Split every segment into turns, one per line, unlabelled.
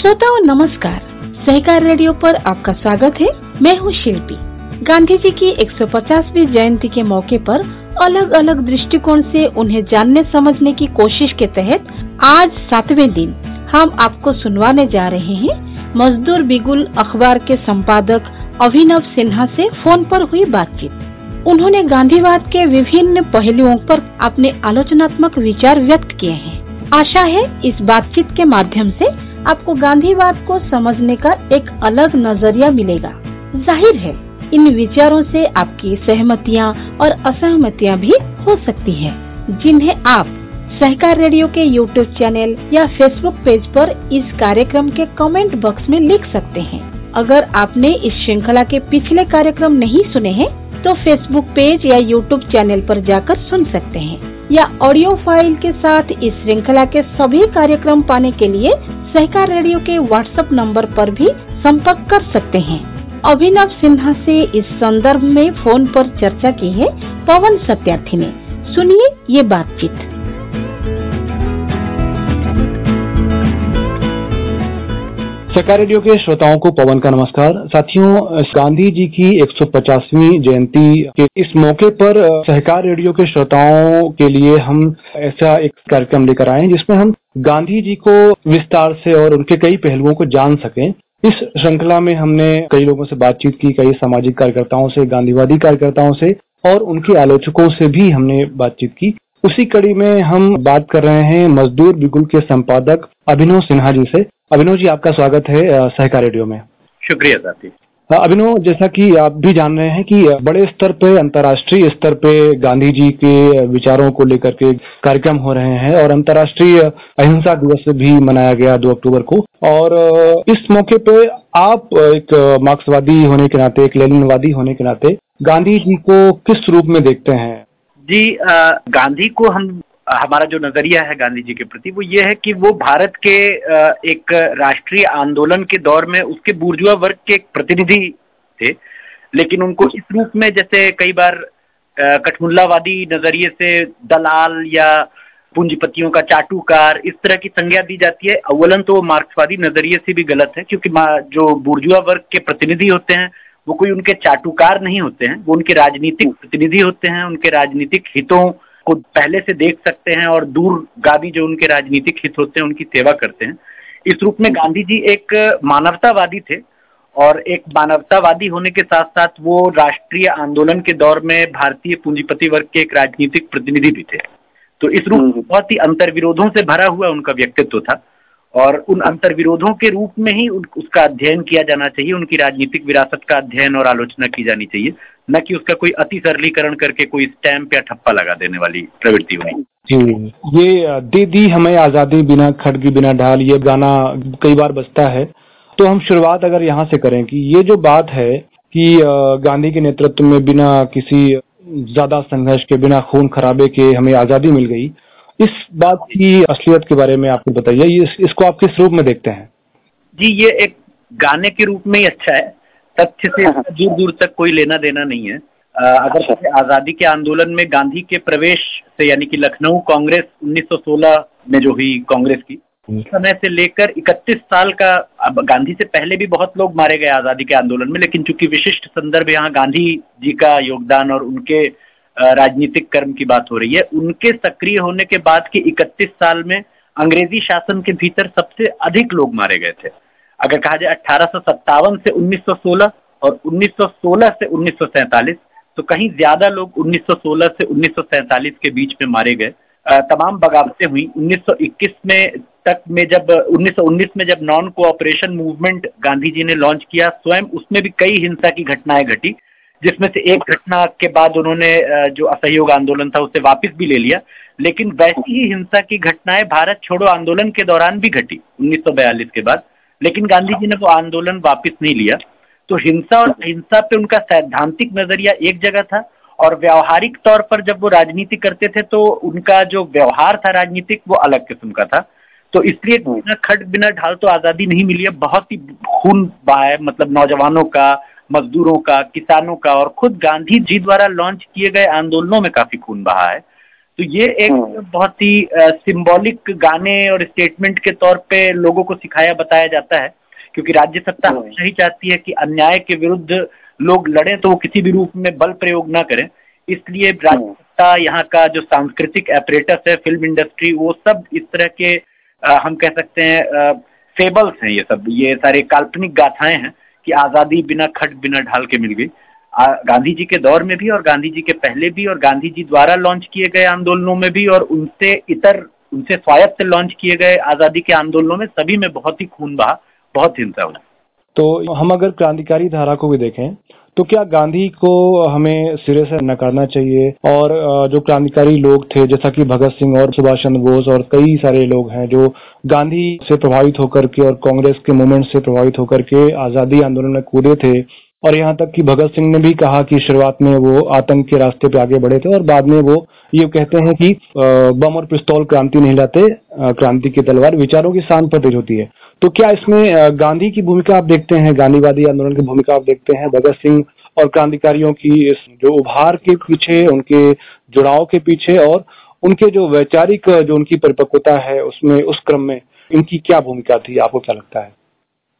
श्रोताओं, नमस्कार। सहकार रेडियो पर आपका स्वागत है। मैं हूँ शिल्पी। गांधी जी की 150वीं जयंती के मौके पर अलग अलग दृष्टिकोण से उन्हें जानने, समझने की कोशिश के तहत आज सातवें दिन हम आपको सुनवाने जा रहे हैं। मजदूर बिगुल अखबार के संपादक अभिनव सिन्हा से फ़ोन पर हुई बातचीत। उन्होंने गांधीवाद के विभिन्न पहलुओं पर अपने आलोचनात्मक विचार व्यक्त किए हैं। आशा है इस बातचीत के माध्यम से आपको गांधीवाद को समझने का एक अलग नज़रिया मिलेगा। ज़ाहिर है इन विचारों से आपकी सहमतियाँ और असहमतियाँ भी हो सकती हैं, जिन्हें आप सहकार रेडियो के यूट्यूब चैनल या फेसबुक पेज पर इस कार्यक्रम के कमेंट बॉक्स में लिख सकते हैं। अगर आपने इस श्रृंखला के पिछले कार्यक्रम नहीं सुने हैं तो फेसबुक पेज या यूट्यूब चैनल पर जाकर सुन सकते हैं। या ऑडियो फ़ाइल के साथ इस श्रृंखला के सभी कार्यक्रम पाने के लिए सहकार रेडियो के व्हाट्सएप नंबर पर भी संपर्क कर सकते हैं। अभिनव सिन्हा से इस संदर्भ में फ़ोन पर चर्चा की है पवन सत्यार्थी ने। सुनिए ये बातचीत।
सरकार रेडियो के श्रोताओं को पवन का नमस्कार। साथियों, गांधी जी की 150वीं जयंती के इस मौके पर, सहकार रेडियो के श्रोताओं के लिए हम ऐसा एक कार्यक्रम लेकर आए जिसमें हम गांधी जी को विस्तार से और उनके कई पहलुओं को जान सकें। इस श्रृंखला में हमने कई लोगों से बातचीत की, कई सामाजिक कार्यकर्ताओं से, गांधीवादी कार्यकर्ताओं से और उनके आलोचकों से भी हमने बातचीत की। उसी कड़ी में हम बात कर रहे हैं मजदूर बिगुल के संपादक अभिनव सिन्हा जी से। अभिनव जी आपका स्वागत है सहकार रेडियो में।
शुक्रिया साथी
अभिनव जैसा कि आप भी जान रहे हैं कि बड़े स्तर पे अंतर्राष्ट्रीय स्तर पे गांधी जी के विचारों को लेकर के कार्यक्रम हो रहे हैं और अंतर्राष्ट्रीय अहिंसा दिवस भी मनाया गया दो अक्टूबर को। और इस मौके पे आप एक मार्क्सवादी होने के नाते एक लेनिनवादी होने के नाते गांधी जी को किस रूप में देखते हैं?
जी गांधी को हम, हमारा जो नज़रिया है गांधी जी के प्रति, वो ये है कि वो भारत के एक राष्ट्रीय आंदोलन के दौर में उसके बुर्जुआ वर्ग के एक प्रतिनिधि थे। लेकिन उनको इस रूप में जैसे कई बार कठमुल्लावादी नज़रिए से दलाल या पूंजीपतियों का चाटुकार इस तरह की संज्ञा दी जाती है। अव्वलन तो मार्क्सवादी नज़रिए से भी गलत है, क्योंकि जो बुर्जुआ वर्ग के प्रतिनिधि होते हैं वो कोई उनके चाटुकार नहीं होते हैं वो उनके राजनीतिक प्रतिनिधि होते हैं उनके राजनीतिक हितों को पहले से देख सकते हैं और दूरगामी जो उनके राजनीतिक हित होते हैं उनकी सेवा करते हैं। इस रूप में गांधी जी एक मानवतावादी थे और एक मानवतावादी होने के साथ साथ वो राष्ट्रीय आंदोलन के दौर में भारतीय पूंजीपति वर्ग के एक राजनीतिक प्रतिनिधि भी थे। तो इस रूप में हम्म। बहुत ही अंतर विरोधों से भरा हुआ उनका व्यक्तित्व था। और उन अंतर विरोधों के रूप में ही उन, उसका अध्ययन किया जाना चाहिए उनकी राजनीतिक विरासत का अध्ययन और आलोचना की जानी चाहिए न कि उसका कोई अति सरलीकरण करके कोई स्टैंप या ठप्पा लगा देने वाली प्रवृत्ति होनी
जी ये दे दी हमें आज़ादी बिना खड़गी बिना ढाल ये गाना कई बार बजता है। तो हम शुरुआत अगर यहाँ से करें कि ये जो बात है कि गांधी के नेतृत्व में बिना किसी ज़्यादा संघर्ष के बिना खून खराबे के हमें आज़ादी मिल गई इस बात की असलियत के बारे में आपको बताइए इस, इसको आप किस रूप में देखते हैं
जी ये एक गाने के रूप में ही अच्छा है तथ्य से हाँ, हाँ। दूर दूर तक कोई लेना देना नहीं है अगर अच्छा। आज़ादी के आंदोलन में गांधी के प्रवेश से यानी कि लखनऊ कांग्रेस 1916 में जो हुई कांग्रेस की हम्म। समय से लेकर 31 साल का अब गांधी से पहले भी बहुत लोग मारे गए आज़ादी के आंदोलन में लेकिन चूँकि विशिष्ट संदर्भ यहाँ गांधी जी का योगदान और उनके राजनीतिक कर्म की बात हो रही है। उनके सक्रिय होने के बाद के 31 साल में अंग्रेज़ी शासन के भीतर सबसे अधिक लोग मारे गए थे। अगर कहा जाए अठारह से 1916 और 1916 से 1947 तो कहीं ज़्यादा लोग 1916 से 1947 के बीच में मारे गए। तमाम बगावतें हुई। 1921 में तक में जब 1919 में जब non cooperation movement Gandhi ji ने लॉन्च किया, स्वयं उसमें भी कई हिंसा की घटनाएँ घटी। जिसमें से एक घटना के बाद उन्होंने जो असहयोग आंदोलन था उसे वापस भी ले लिया। लेकिन वैसी ही हिंसा की घटनाएँ भारत छोड़ो आंदोलन के दौरान भी घटी 1942 के बाद। लेकिन गांधी जी ने वो आंदोलन वापस नहीं लिया। तो हिंसा और अहिंसा पे उनका सैद्धांतिक नज़रिया एक जगह था और व्यवहारिक तौर पर जब वो राजनीति करते थे तो उनका जो व्यवहार था राजनीतिक वो अलग किस्म का था। तो इसलिए बिना खट बिना ढाल तो आज़ादी नहीं मिली। है बहुत ही खून बहा है मतलब नौजवानों का मजदूरों का किसानों का और खुद गांधी जी द्वारा लॉन्च किए गए आंदोलनों में काफ़ी खून बहा है तो ये एक हाँ। बहुत ही सिंबॉलिक गाने और स्टेटमेंट के तौर पे लोगों को सिखाया बताया जाता है क्योंकि राज्य सत्ता हाँ। हमेशा ही चाहती है कि अन्याय के विरुद्ध लोग लड़े तो वो किसी भी रूप में बल प्रयोग ना करें इसलिए राज्य हाँ। सत्ता यहाँ का जो सांस्कृतिक एपरेटस है फ़िल्म इंडस्ट्री वो सब इस तरह के आ, हम कह सकते हैं फेबल्स हैं ये सब ये सारे काल्पनिक गाथाएँ हैं कि आज़ादी बिना खट, बिना ढाल के मिल गई। गांधी जी के दौर में भी और गांधी जी के पहले भी और गांधी जी द्वारा लॉन्च किए गए आंदोलनों में भी और उनसे इतर, उनसे स्वायत्त लॉन्च किए गए आज़ादी के आंदोलनों में सभी में बहुत ही खून बहा, बहुत हिंसा हुआ
तो हम अगर क्रांतिकारी धारा को भी देखें तो क्या गांधी को हमें सिरे से नकारना चाहिए? और जो क्रांतिकारी लोग थे, जैसा कि भगत सिंह और सुभाष चंद्र बोस और कई सारे लोग हैं, जो गांधी से प्रभावित होकर के और कांग्रेस के मूवमेंट से प्रभावित होकर के आज़ादी आंदोलन में कूदे थे और यहाँ तक कि भगत सिंह ने भी कहा कि शुरुआत में वो आतंक के रास्ते पे आगे बढ़े थे और बाद में वो ये कहते हैं कि बम और पिस्तौल क्रांति नहीं लाते क्रांति की तलवार विचारों की शान पर होती है। तो क्या इसमें गांधी की भूमिका आप देखते हैं, गांधीवादी आंदोलन की भूमिका आप देखते हैं, भगत सिंह और क्रांतिकारियों की इस जो उभार के पीछे, उनके जुड़ाव के पीछे और उनके जो वैचारिक, जो उनकी परिपक्वता है, उसमें, उस क्रम में इनकी क्या भूमिका थी, आपको क्या लगता है?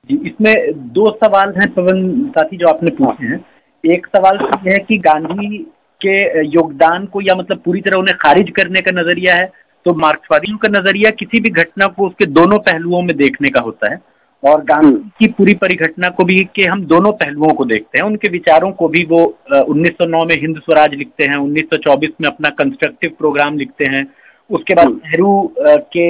जी इसमें दो सवाल हैं पवन साथी जो आपने पूछे हैं एक सवाल तो यह है कि गांधी के योगदान को या मतलब पूरी तरह उन्हें खारिज करने का नज़रिया है तो मार्क्सवादियों का नज़रिया किसी भी घटना को उसके दोनों पहलुओं में देखने का होता है और गांधी हम्म। की पूरी परिघटना को भी के हम दोनों पहलुओं को देखते हैं उनके विचारों को भी वो 1909 में हिंद स्वराज लिखते हैं 1924 में अपना कंस्ट्रक्टिव प्रोग्राम लिखते हैं उसके बाद। नेहरू के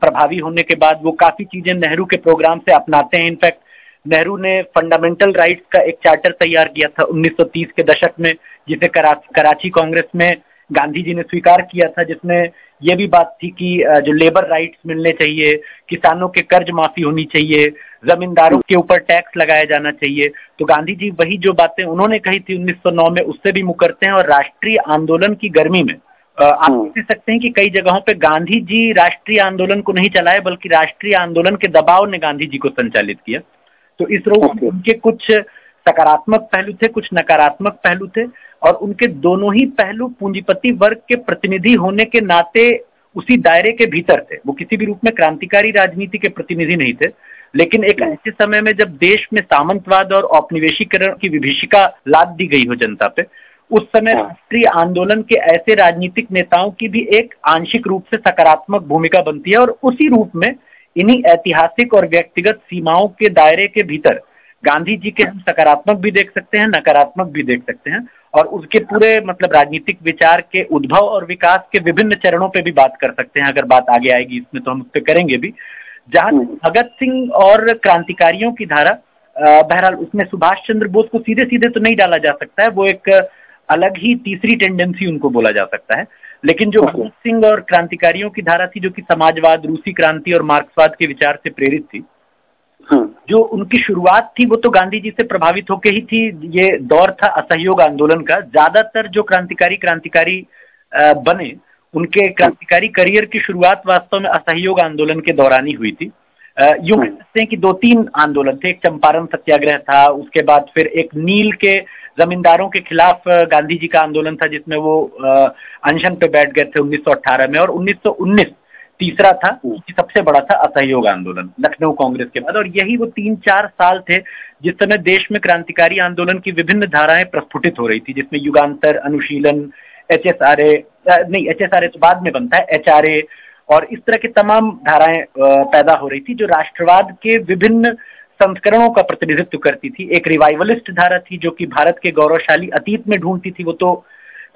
प्रभावी होने के बाद वो काफ़ी चीज़ें नेहरू के प्रोग्राम से अपनाते हैं इनफैक्ट नेहरू ने फंडामेंटल राइट्स का एक चार्टर तैयार किया था 1930 के दशक में जिसे करा, कराची कांग्रेस में गांधी जी ने स्वीकार किया था जिसमें यह भी बात थी कि जो लेबर राइट्स मिलने चाहिए किसानों के कर्ज माफ़ी होनी चाहिए जमींदारों के ऊपर टैक्स लगाया जाना चाहिए तो गांधी जी वही जो बातें उन्होंने कही थी 1909 में उससे भी मुकरते हैं और राष्ट्रीय आंदोलन की गर्मी में आप हम्म। कह सकते हैं कि कई जगहों पे गांधी जी राष्ट्रीय आंदोलन को नहीं चलाए बल्कि राष्ट्रीय आंदोलन के दबाव ने गांधी जी को संचालित किया। तो इस रूप में उनके कुछ सकारात्मक पहलू थे कुछ नकारात्मक पहलू थे और उनके दोनों ही पहलू पूंजीपति वर्ग के प्रतिनिधि होने के नाते उसी दायरे के भीतर थे। वो किसी भी रूप में क्रांतिकारी राजनीति के प्रतिनिधि नहीं थे। लेकिन एक ऐसे समय में जब देश में सामंतवाद और औपनिवेशीकरण की विभीषिका लाद दी गई हो जनता पे उस समय हाँ। राष्ट्रीय आंदोलन के ऐसे राजनीतिक नेताओं की भी एक आंशिक रूप से सकारात्मक भूमिका बनती है और उसी रूप में इन्हीं ऐतिहासिक और व्यक्तिगत सीमाओं के दायरे के भीतर गांधी जी के हम सकारात्मक भी देख सकते हैं नकारात्मक भी देख सकते हैं और उसके पूरे मतलब राजनीतिक विचार के उद्भव और विकास के विभिन्न चरणों पे भी बात कर सकते हैं अगर बात आगे आएगी इसमें तो हम उस पर करेंगे भी जहाँ। भगत सिंह और क्रांतिकारियों की धारा बहरहाल उसमें सुभाष चंद्र बोस को सीधे सीधे तो नहीं डाला जा सकता है वो एक अलग ही तीसरी टेंडेंसी उनको बोला जा सकता है। लेकिन जो भगत सिंह और क्रांतिकारियों की धारा थी जो कि समाजवाद रूसी क्रांति और मार्क्सवाद के विचार से प्रेरित थी हाँ। जो उनकी शुरुआत थी वो तो गांधी जी से प्रभावित होकर ही थी। ये दौर था असहयोग आंदोलन का। ज़्यादातर जो क्रांतिकारी क्रांतिकारी बने उनके क्रांतिकारी करियर की शुरुआत वास्तव में असहयोग आंदोलन के दौरान ही हुई थी। यूँ कह सकते हैं कि दो तीन आंदोलन थे। एक चंपारण सत्याग्रह था उसके बाद फिर एक नील के जमींदारों के खिलाफ गांधी जी का आंदोलन था जिसमें वो अनशन पे बैठ गए थे 1918 में और 1919 तीसरा था कि सबसे बड़ा था असहयोग आंदोलन, लखनऊ कांग्रेस के बाद। और यही वो तीन चार साल थे जिस समय देश में क्रांतिकारी आंदोलन की विभिन्न धाराएँ प्रस्फुटित हो रही थी, जिसमें युगांतर, अनुशीलन एच एस आर ए नहीं एच एस आर ए तो बाद में बनता है एच आर ए और इस तरह की तमाम धाराएँ पैदा हो रही थी जो राष्ट्रवाद के विभिन्न संस्करणों का प्रतिनिधित्व करती थी। एक रिवाइवलिस्ट धारा थी जो कि भारत के गौरवशाली अतीत में ढूंढती थी वो तो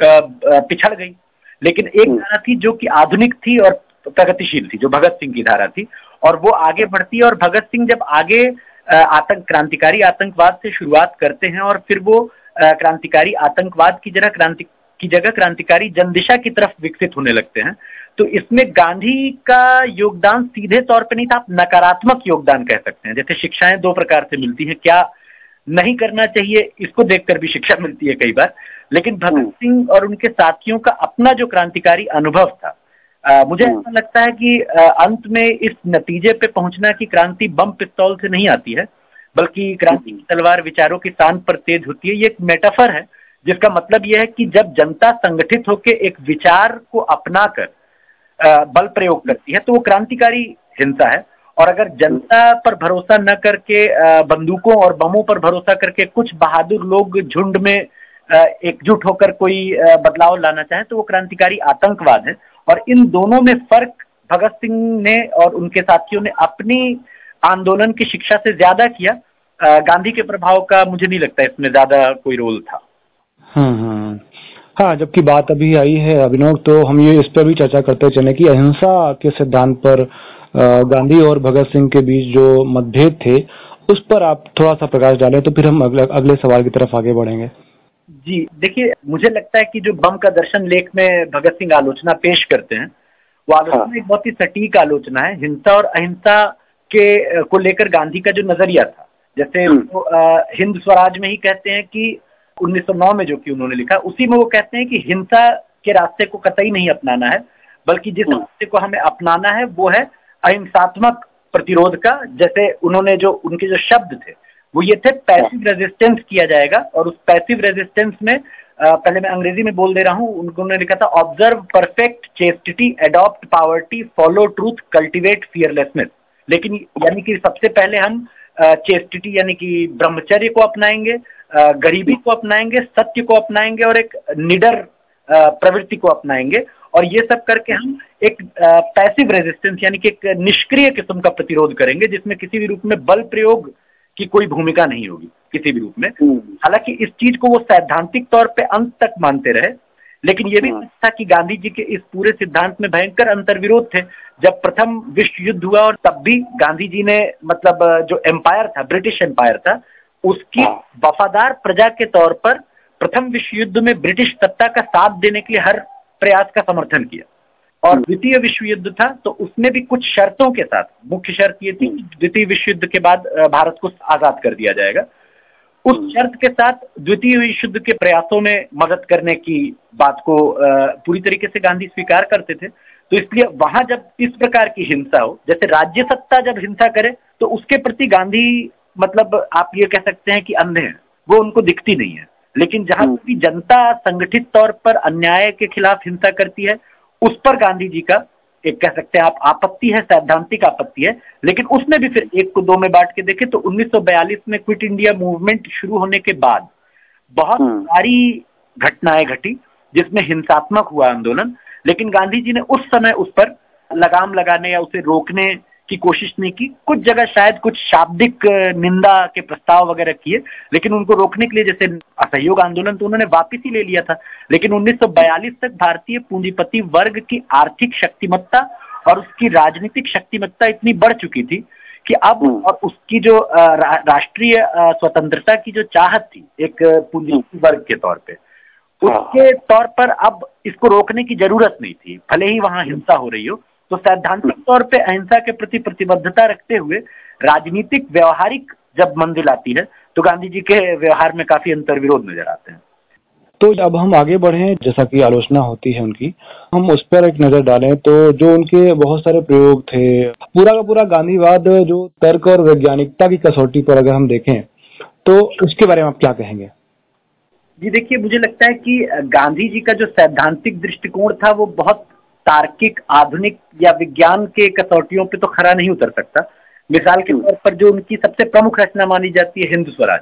पिछड़ गई। लेकिन एक हम्म। धारा थी जो कि आधुनिक थी और प्रगतिशील थी जो भगत सिंह की धारा थी। और वो आगे बढ़ती है और भगत सिंह जब आगे आतंक क्रांतिकारी आतंकवाद से शुरुआत करते हैं और फिर वो क्रांतिकारी आतंकवाद की जगह क्रांति की जगह क्रांतिकारी जनदिशा की तरफ़ विकसित होने लगते हैं। तो इसमें गांधी का योगदान सीधे तौर पे नहीं था आप नकारात्मक योगदान कह सकते हैं। जैसे शिक्षाएँ दो प्रकार से मिलती हैं क्या नहीं करना चाहिए इसको देखकर भी शिक्षा मिलती है कई बार। लेकिन भगत हम्म। सिंह और उनके साथियों का अपना जो क्रांतिकारी अनुभव था आ, मुझे हम्म। ऐसा लगता है कि आ, अंत में इस नतीजे पे पहुँचना की क्रांति बम पिस्तौल से नहीं आती है बल्कि क्रांति की तलवार विचारों की शान पर तेज होती है ये एक मेटाफर है। जिसका मतलब यह है कि जब जनता संगठित होकर एक विचार को अपनाकर बल प्रयोग करती है तो वो क्रांतिकारी हिंसा है। और अगर जनता पर भरोसा न करके बंदूकों और बमों पर भरोसा करके कुछ बहादुर लोग झुंड में एकजुट होकर कोई बदलाव लाना चाहे तो वो क्रांतिकारी आतंकवाद है। और इन दोनों में फ़र्क भगत सिंह ने और उनके साथियों ने अपनी आंदोलन की शिक्षा से ज़्यादा किया। गांधी के प्रभाव का मुझे नहीं लगता इसमें ज़्यादा कोई रोल था।
हाँ जबकि बात अभी आई है अभिनव तो हम ये इस पर भी चर्चा करते चले कि अहिंसा के सिद्धांत पर गांधी और भगत सिंह के बीच जो मतभेद थे उस पर आप थोड़ा सा प्रकाश डालें तो फिर हम अगले अगले सवाल की तरफ़ आगे बढ़ेंगे
जी देखिए मुझे लगता है कि जो बम का दर्शन लेख में भगत सिंह आलोचना पेश करते हैं वो आलोचना हाँ। एक बहुत ही सटीक आलोचना है हिंसा और अहिंसा के को लेकर गांधी का जो नज़रिया था जैसे हम्म। हिंद स्वराज में ही कहते हैं कि 1909 में जो कि उन्होंने लिखा उसी में वो कहते हैं कि हिंसा के रास्ते को कतई नहीं अपनाना है बल्कि जिस हम्म। रास्ते को हमें अपनाना है वो है अहिंसात्मक प्रतिरोध का जैसे उन्होंने जो उनके जो शब्द थे वो ये थे पैसिव रेजिस्टेंस किया जाएगा और उस पैसिव रेजिस्टेंस में पहले मैं अंग्रेज़ी में बोल दे रहा हूँ उन्होंने लिखा था observe perfect chastity adopt poverty follow truth cultivate fearlessness लेकिन यानी कि सबसे पहले हम चेस्टिटी यानी कि ब्रह्मचर्य को अपनाएँगे गरीबी को अपनाएँगे सत्य को अपनाएँगे और एक निडर प्रवृत्ति को अपनाएँगे और ये सब करके हम एक पैसिव रेजिस्टेंस यानी कि एक निष्क्रिय किस्म का प्रतिरोध करेंगे जिसमें किसी भी रूप में बल प्रयोग की कोई भूमिका नहीं होगी किसी भी रूप में हम्म। हालाँकि इस चीज़ को वो सैद्धांतिक तौर पे अंत तक मानते रहे लेकिन ये भी हाँ। था कि गांधी जी के इस पूरे सिद्धांत में भयंकर अंतर्विरोध थे जब प्रथम विश्व युद्ध हुआ और तब भी गांधी जी ने मतलब जो एम्पायर था ब्रिटिश एम्पायर था उसकी हाँ। वफादार प्रजा के तौर पर प्रथम विश्व युद्ध में ब्रिटिश सत्ता का साथ देने के लिए हर प्रयास का समर्थन किया और हम्म। द्वितीय विश्व युद्ध था तो उसमें भी कुछ शर्तों के साथ मुख्य शर्त ये थी। द्वितीय विश्व युद्ध के बाद भारत को आज़ाद कर दिया जाएगा उस हम्म। शर्त के साथ द्वितीय विश्व के प्रयासों में मदद करने की बात को पूरी तरीके से गांधी स्वीकार करते थे। तो इसलिए वहाँ जब इस प्रकार की हिंसा हो जैसे राज्य सत्ता जब हिंसा करे तो उसके प्रति गांधी मतलब आप ये कह सकते हैं कि अंधे हैं। वो उनको दिखती नहीं है। लेकिन जहाँ भी जनता संगठित तौर पर अन्याय के खिलाफ हिंसा करती है उस पर गांधी जी का एक कह सकते हैं आप आपत्ति है सैद्धांतिक आपत्ति है लेकिन उसमें भी फिर एक को दो में बांट के देखे तो 1942 में क्विट इंडिया मूवमेंट शुरू होने के बाद बहुत हम्म। सारी घटनाएँ घटी जिसमें हिंसात्मक हुआ आंदोलन लेकिन गांधी जी ने उस समय उस पर लगाम लगाने या उसे रोकने की कोशिश नहीं की कुछ जगह शायद कुछ शाब्दिक निंदा के प्रस्ताव वगैरह किए लेकिन उनको रोकने के लिए जैसे असहयोग आंदोलन तो उन्होंने वापिस ही ले लिया था लेकिन 1942 तक भारतीय पूंजीपति वर्ग की आर्थिक शक्तिमत्ता और उसकी राजनीतिक शक्तिमत्ता इतनी बढ़ चुकी थी कि अब हम्म। और उसकी जो राष्ट्रीय स्वतंत्रता की जो चाहत थी एक पूंजीपति वर्ग के तौर पे उसके हाँ। तौर पर अब इसको रोकने की ज़रूरत नहीं थी भले ही वहाँ हिंसा हो रही हो तो सैद्धांतिक तौर पे अहिंसा के प्रति प्रतिबद्धता रखते हुए राजनीतिक व्यवहारिक जब मंजिल आती है तो गांधी जी के व्यवहार में काफ़ी अंतर विरोध नज़र आते हैं।
तो अब हम आगे बढ़े जैसा कि आलोचना होती है उनकी हम उस पर एक नज़र डालें तो जो उनके बहुत सारे प्रयोग थे पूरा का पूरा गांधीवाद जो तर्क और वैज्ञानिकता की कसौटी पर अगर हम देखें तो उसके बारे में आप क्या कहेंगे?
जी देखिए मुझे लगता है कि गांधी जी का जो सैद्धांतिक दृष्टिकोण था वो बहुत तार्किक आधुनिक या विज्ञान के कसौटियों पे तो खरा नहीं उतर सकता। मिसाल के तौर पर जो उनकी सबसे प्रमुख रचना मानी जाती है हिंदू स्वराज।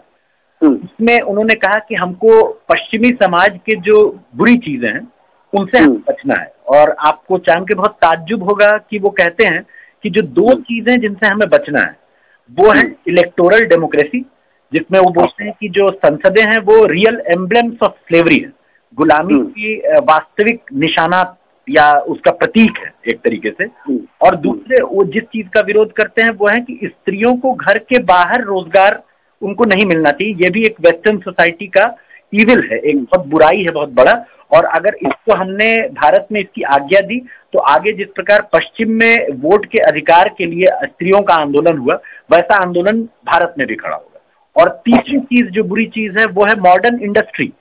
हम्म। उसमें उन्होंने कहा कि हमको पश्चिमी समाज के जो बुरी चीज़ें हैं उनसे हमें हम्म। बचना है। और आपको जान के बहुत ताज्जुब होगा कि वो कहते हैं कि जो दो हम्म। चीज़ें जिनसे हमें बचना है वो है इलेक्टोरल डेमोक्रेसी जिसमें वो बोलते हैं। कि जो संसदें हैं वो रियल एम्बलेम्स ऑफ़ स्लेवरी है। गुलामी की वास्तविक निशानात या उसका प्रतीक है एक तरीके से। हम्म। और दूसरे वो जिस चीज़ का विरोध करते हैं वो है कि स्त्रियों को घर के बाहर रोज़गार उनको नहीं मिलना चाहिए। ये भी एक वेस्टर्न सोसाइटी का ईविल है एक बहुत बुराई है बहुत बड़ा। और अगर इसको हमने भारत में इसकी आज्ञा दी तो आगे जिस प्रकार पश्चिम में वोट के अधिकार के लिए स्त्रियों का आंदोलन हुआ वैसा आंदोलन भारत में भी खड़ा होगा। और तीसरी चीज़ जो बुरी चीज़ है वो है मॉडर्न इंडस्ट्री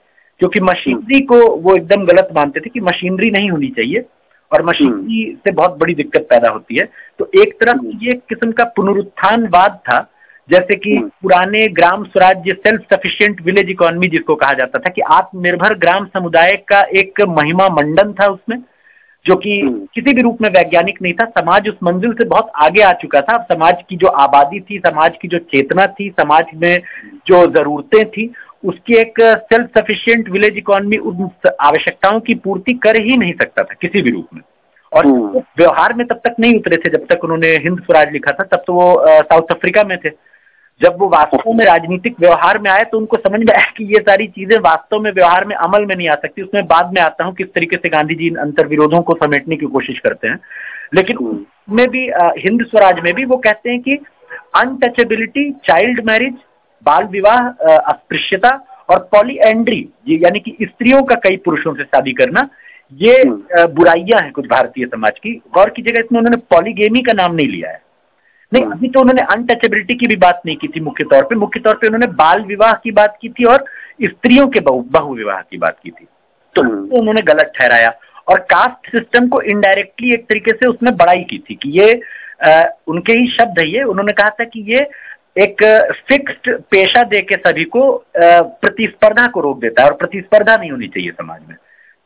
क्योंकि मशीनरी को वो एकदम गलत मानते थे कि मशीनरी नहीं होनी चाहिए और मशीनरी से बहुत बड़ी दिक्कत पैदा होती है तो एक तरफ़ हम्म। ये किस्म का पुनरुत्थानवाद था जैसे कि हम्म। पुराने ग्राम स्वराज्य सेल्फ सफिशिएंट विलेज इकोनॉमी जिसको कहा जाता था कि आत्मनिर्भर ग्राम समुदाय का एक महिमा मंडन था उसमें जो कि हम्म। किसी भी रूप में वैज्ञानिक नहीं था समाज उस मंजिल से बहुत आगे आ चुका था समाज की जो आबादी थी समाज की जो चेतना थी समाज में जो जरूरतें थी उसकी एक सेल्फ सफिशियंट विलेज इकोनॉमी उन आवश्यकताओं की पूर्ति कर ही नहीं सकता था किसी भी रूप में। और हम्म। व्यवहार में तब तक नहीं उतरे थे जब तक उन्होंने हिंद स्वराज लिखा था तब तो वो साउथ अफ्रीका में थे। जब वो वास्तव में राजनीतिक व्यवहार में आए तो उनको समझ में आया कि ये सारी चीज़ें वास्तव में व्यवहार में अमल में नहीं आ सकती। उसमें बाद में आता हूँ किस तरीके से गांधी जी इन अंतर विरोधों को समेटने की कोशिश करते हैं। लेकिन उसमें भी हिंद स्वराज में भी वो कहते हैं कि अनटचेबिलिटी चाइल्ड मैरिज बाल विवाह अस्पृश्यता और पॉलीएंड्री यानी कि स्त्रियों का कई पुरुषों से शादी करना ये हम्म। बुराइयाँ हैं कुछ भारतीय समाज की। गौर की जगह इसमें उन्होंने पॉलीगेमी का नाम नहीं लिया है। नहीं अभी तो उन्होंने अनटचेबिलिटी की भी बात नहीं की थी मुख्य तौर पे। मुख्य तौर पे उन्होंने बाल विवाह की बात की थी और स्त्रियों के बहु बहु विवाह की बात की थी। तो, तो उन्होंने गलत ठहराया और कास्ट सिस्टम को इनडायरेक्टली एक तरीके से उसने बड़ाई की थी कि ये आ, उनके ही शब्द है ये। उन्होंने कहा था कि ये एक फिक्स्ड पेशा दे के सभी को प्रतिस्पर्धा को रोक देता है और प्रतिस्पर्धा नहीं होनी चाहिए समाज में।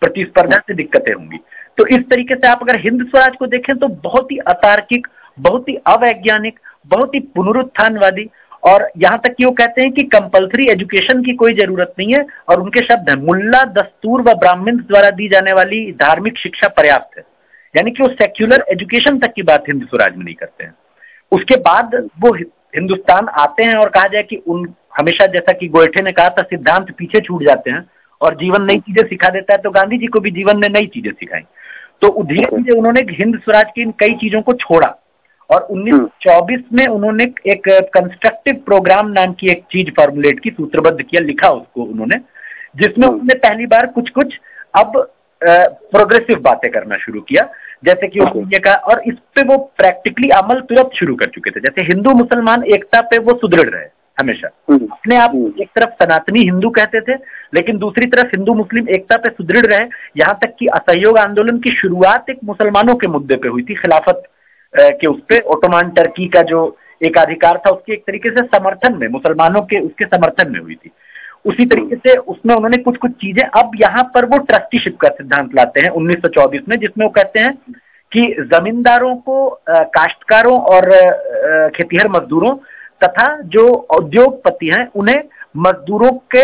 प्रतिस्पर्धा से दिक्कतें होंगी। तो इस तरीके से आप अगर हिंद स्वराज को देखें तो बहुत ही अतार्किक, बहुत ही अवैज्ञानिक, बहुत ही पुनरुत्थानवादी और यहाँ तक कि वो कहते हैं कि कंपलसरी एजुकेशन की कोई ज़रूरत नहीं है और उनके शब्द है। मुल्ला दस्तूर व ब्राह्मण द्वारा दी जाने वाली धार्मिक शिक्षा पर्याप्त है। यानी कि वो सेक्युलर एजुकेशन तक की बात हिंद स्वराज में नहीं करते हैं। उसके बाद वो हिंदुस्तान आते हैं और कहा जाए कि उन हमेशा जैसा कि गोयठे ने कहा था सिद्धांत पीछे छूट जाते हैं और जीवन नई चीज़ें सिखा देता है तो गांधी जी को भी जीवन ने नई चीज़ें सिखाई। तो धीरे धीरे उन्होंने हिंद स्वराज की इन कई चीज़ों को छोड़ा और 1924 में उन्होंने एक कंस्ट्रक्टिव प्रोग्राम नाम की एक चीज़ फॉर्मुलेट की सूत्रबद्ध किया लिखा उसको उन्होंने जिसमें उन्होंने पहली बार कुछ कुछ अब प्रोग्रेसिव बातें करना शुरू किया। जैसे कि ये कहा और इस पे वो प्रैक्टिकली अमल तुरंत शुरू कर चुके थे जैसे हिंदू मुसलमान एकता पे वो सुदृढ़ रहे हमेशा हम्म। अपने आप। एक तरफ़ सनातनी हिंदू कहते थे लेकिन दूसरी तरफ़ हिंदू मुस्लिम एकता पे सुदृढ़ रहे यहाँ तक कि असहयोग आंदोलन की शुरुआत एक मुसलमानों के मुद्दे पे हुई थी खिलाफत के उस पर ओटोमान टर्की का जो एक अधिकार था उसके एक तरीके से समर्थन में मुसलमानों के उसके समर्थन में हुई थी उसी तरीके से उसमें उन्होंने कुछ कुछ चीज़ें अब यहाँ पर वो ट्रस्टीशिप का सिद्धांत लाते हैं 1924 में जिसमें वो कहते हैं कि जमींदारों को काश्तकारों और खेतीहर मजदूरों तथा जो उद्योगपति हैं उन्हें मजदूरों के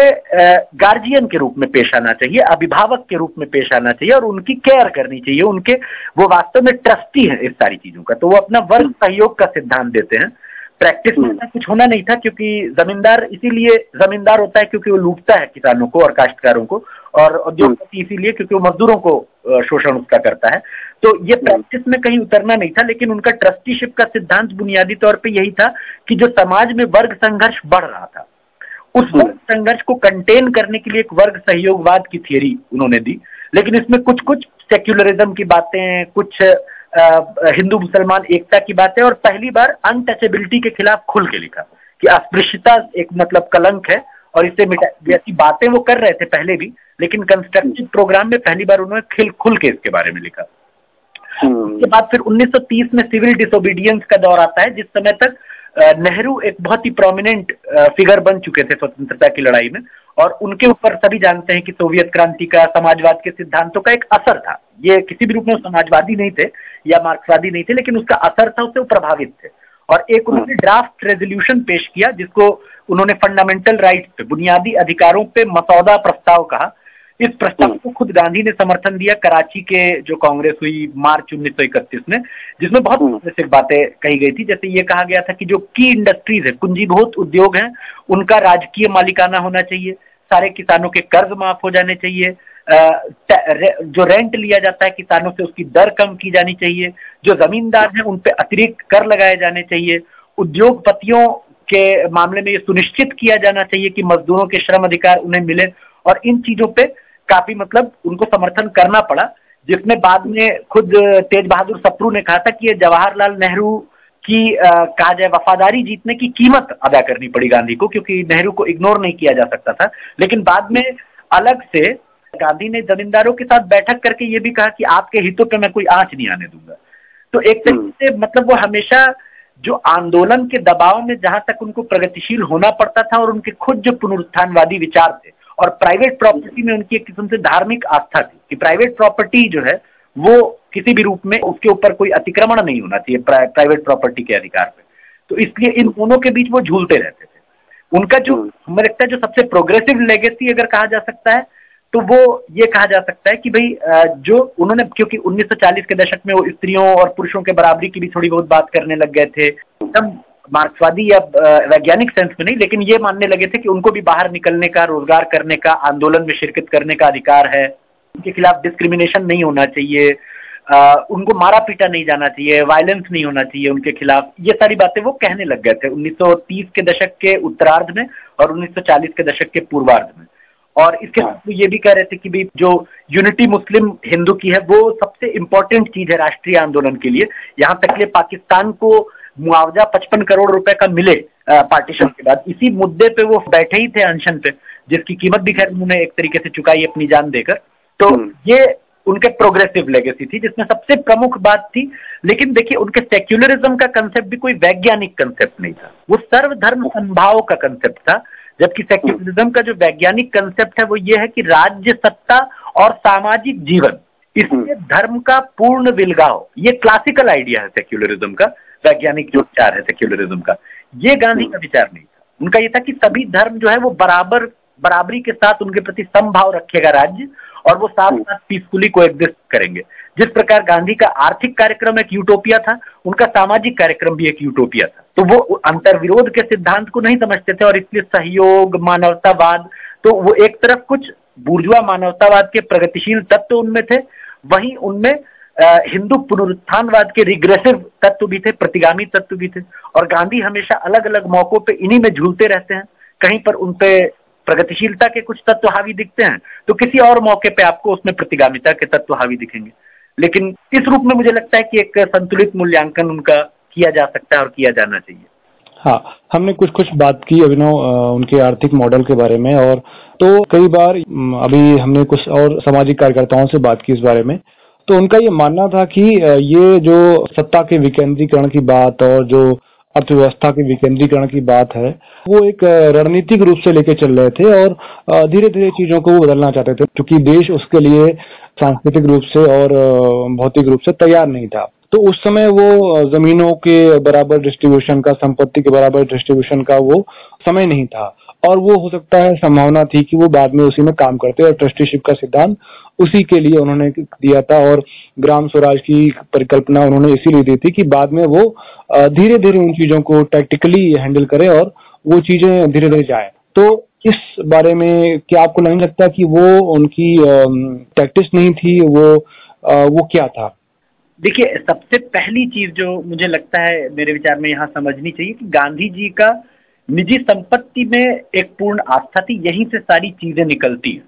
गार्जियन के रूप में पेश आना चाहिए अभिभावक के रूप में पेश आना चाहिए और उनकी केयर करनी चाहिए उनके वो वास्तव में ट्रस्टी हैं इस सारी चीज़ों का। तो वो अपना वर्ग सहयोग का सिद्धांत देते हैं। प्रैक्टिस में ऐसा कुछ होना नहीं था क्योंकि जमींदार इसीलिए जमींदार होता है क्योंकि वो लूटता है किसानों को और काश्तकारों को और उद्योगपति इसीलिए क्योंकि वो मजदूरों को शोषण उसका करता है। तो ये प्रैक्टिस में कहीं उतरना नहीं था लेकिन उनका ट्रस्टीशिप का सिद्धांत बुनियादी तौर पे यही था कि जो समाज में वर्ग संघर्ष बढ़ रहा था उस वर्ग संघर्ष को कंटेन करने के लिए एक वर्ग सहयोगवाद की थियरी उन्होंने दी। लेकिन इसमें कुछ कुछ सेक्युलरिज्म की बातें कुछ हिंदू मुसलमान एकता की बात है और पहली बार अनटचेबिलिटी के खिलाफ खुल के लिखा कि अस्पृश्यता एक मतलब कलंक है और इसे मिटा ऐसी बातें वो कर रहे थे पहले भी लेकिन कंस्ट्रक्टिव प्रोग्राम में पहली बार उन्होंने खिल खुल के इसके बारे में लिखा हम्म। उसके बाद फिर 1930 में सिविल डिसोबीडियंस का दौर आता है जिस समय तक नेहरू एक बहुत ही प्रोमिनेंट फिगर बन चुके थे स्वतंत्रता की लड़ाई में और उनके ऊपर सभी जानते हैं कि सोवियत क्रांति का समाजवाद के सिद्धांतों का एक असर था। ये किसी भी रूप में समाजवादी नहीं थे या मार्क्सवादी नहीं थे लेकिन उसका असर था उससे वो प्रभावित थे। और एक उन्होंने ड्राफ्ट रेजोल्यूशन पेश किया जिसको उन्होंने फंडामेंटल राइट्स पे बुनियादी अधिकारों पे मसौदा प्रस्ताव कहा इस प्रस्ताव हम्म। को खुद गांधी ने समर्थन दिया कराची के जो कांग्रेस हुई मार्च 1931 में जिसमें बहुत हम्म। बातें कही गई थी। जैसे ये कहा गया था कि जो की इंडस्ट्रीज़ है कुंजीभूत उद्योग हैं उनका राजकीय मालिकाना होना चाहिए। सारे किसानों के कर्ज माफ़ हो जाने चाहिए। जो रेंट लिया जाता है किसानों से उसकी दर कम की जानी चाहिए। जो जमींदार हैं उन पे अतिरिक्त कर लगाए जाने चाहिए। उद्योगपतियों के मामले में ये सुनिश्चित किया जाना चाहिए कि मजदूरों के श्रम अधिकार उन्हें मिले और इन चीज़ों पे काफ़ी मतलब उनको समर्थन करना पड़ा जिसमें बाद में खुद तेज बहादुर सप्रू ने कहा था कि ये जवाहरलाल नेहरू की कहा जाए वफादारी जीतने की कीमत अदा करनी पड़ी गांधी को क्योंकि नेहरू को इग्नोर नहीं किया जा सकता था लेकिन बाद में अलग से गांधी ने जमींदारों के साथ बैठक करके ये भी कहा कि आपके हितों पे मैं कोई आँच नहीं आने दूँगा तो एक तरीके हम्म। से मतलब वो हमेशा जो आंदोलन के दबाव में जहाँ तक उनको प्रगतिशील होना पड़ता था और उनके खुद जो पुनरुत्थानवादी विचार थे और प्राइवेट प्रॉपर्टी में उनकी एक किस्म से धार्मिक आस्था थी कि प्राइवेट प्रॉपर्टी जो है वो किसी भी रूप में उसके ऊपर कोई अतिक्रमण नहीं होना चाहिए प्राइवेट प्रॉपर्टी के अधिकार पे। तो इसलिए इन दोनों के बीच वो झूलते रहते थे। उनका जो हमें लगता है जो सबसे प्रोग्रेसिव लेगेसी अगर कहा जा सकता है तो वो ये कहा जा सकता है कि भाई जो उन्होंने क्योंकि 1940 के दशक में वो स्त्रियों और पुरुषों के बराबरी की भी थोड़ी बहुत बात करने लग गए थे एकदम मार्क्सवादी या वैज्ञानिक सेंस में नहीं लेकिन ये मानने लगे थे कि उनको भी बाहर निकलने का रोज़गार करने का आंदोलन में शिरकत करने का अधिकार है। उनके खिलाफ डिस्क्रिमिनेशन नहीं होना चाहिए। आ, उनको मारा पीटा नहीं जाना चाहिए वायलेंस नहीं होना चाहिए उनके खिलाफ। ये सारी बातें वो कहने लग गए थे 1930 के दशक के उत्तरार्ध में और 1940 के दशक के पूर्वार्ध में। और इसके साथ ये भी कह रहे थे कि भाई जो यूनिटी मुस्लिम हिंदू की है वो सबसे इंपॉर्टेंट चीज़ है राष्ट्रीय आंदोलन के लिए। यहाँ तक के पाकिस्तान को मुआवजा पचपन करोड़ रुपए का मिले पार्टीशन के बाद। इसी मुद्दे पे वो बैठे ही थे अनशन पे जिसकी कीमत भी खैर उन्होंने एक तरीके से चुकाई अपनी जान देकर। तो हम्म। ये उनके प्रोग्रेसिव लेगेसी थी जिसमें सबसे प्रमुख बात थी लेकिन देखिए उनके सेक्युलरिज्म का कंसेप्ट भी कोई वैज्ञानिक कंसेप्ट नहीं था। वो सर्वधर्म संभाव का कंसेप्ट था जबकि सेक्युलरिज्म का जो वैज्ञानिक कंसेप्ट है वो ये है कि राज्य सत्ता और सामाजिक जीवन इसमें धर्म का पूर्ण विलगाव। ये क्लासिकल आइडिया है सेक्युलरिज्म का। वैज्ञानिक जो विचार है सेक्युलरिज्म का, ये गांधी का विचार नहीं था। उनका ये था कि सभी धर्म जो है, वो बराबर, बराबरी के साथ उनके प्रति समभाव रखेगा राज्य और वो साथ साथ पीसफुली को एग्जिस्ट करेंगे। जिस प्रकार गांधी का आर्थिक कार्यक्रम एक यूटोपिया था, उनका सामाजिक कार्यक्रम भी एक यूटोपिया था। तो वो अंतर्विरोध के सिद्धांत को नहीं समझते थे और इसलिए सहयोग, मानवतावाद तो वो एक तरफ़ कुछ बुर्जुआ मानवतावाद के प्रगतिशील तत्व उनमें थे, वहीं उनमें हिंदू पुनरुत्थानवाद के रिग्रेसिव तत्व भी थे, प्रतिगामी तत्व भी थे, और गांधी हमेशा अलग अलग मौकों पे इन्हीं में झूलते रहते हैं, कहीं पर उन पे प्रगतिशीलता के कुछ तत्व हावी दिखते हैं तो किसी और मौके पे आपको उसमें प्रतिगामिता के तत्व हावी दिखेंगे। लेकिन इस रूप में मुझे लगता है कि एक संतुलित मूल्यांकन उनका किया जा सकता है और किया जाना चाहिए।
हाँ हमने कुछ कुछ बात की अभिनव उनके आर्थिक मॉडल के बारे में, और तो कई बार अभी हमने कुछ और सामाजिक कार्यकर्ताओं से बात की इस बारे में। तो उनका ये मानना था कि ये जो सत्ता के विकेंद्रीकरण की बात और जो अर्थव्यवस्था के विकेंद्रीकरण की बात है, वो एक रणनीतिक रूप से लेके चल रहे थे और धीरे धीरे चीज़ों को वो बदलना चाहते थे क्योंकि देश उसके लिए सांस्कृतिक रूप से और भौतिक रूप से तैयार नहीं था। तो उस समय वो जमीनों के बराबर डिस्ट्रीब्यूशन का, संपत्ति के बराबर डिस्ट्रीब्यूशन का वो समय नहीं था। और वो हो सकता है संभावना थी कि वो बाद में उसी में काम करते और ट्रस्टीशिप का सिद्धांत उसी के लिए उन्होंने दिया था और ग्राम स्वराज की परिकल्पना उन्होंने इसीलिए दी थी कि बाद में वो धीरे धीरे उन चीज़ों को टैक्टिकली हैंडल करे और वो चीज़ें धीरे धीरे जाए। तो इस बारे में क्या आपको नहीं लगता कि वो उनकी प्रैक्टिस नहीं थी, वो वो क्या था?
देखिए, सबसे पहली चीज़ जो मुझे लगता है मेरे विचार में यहाँ समझनी चाहिए कि गांधी जी का निजी संपत्ति में एक पूर्ण आस्था थी यहीं से सारी चीज़ें निकलती हैं।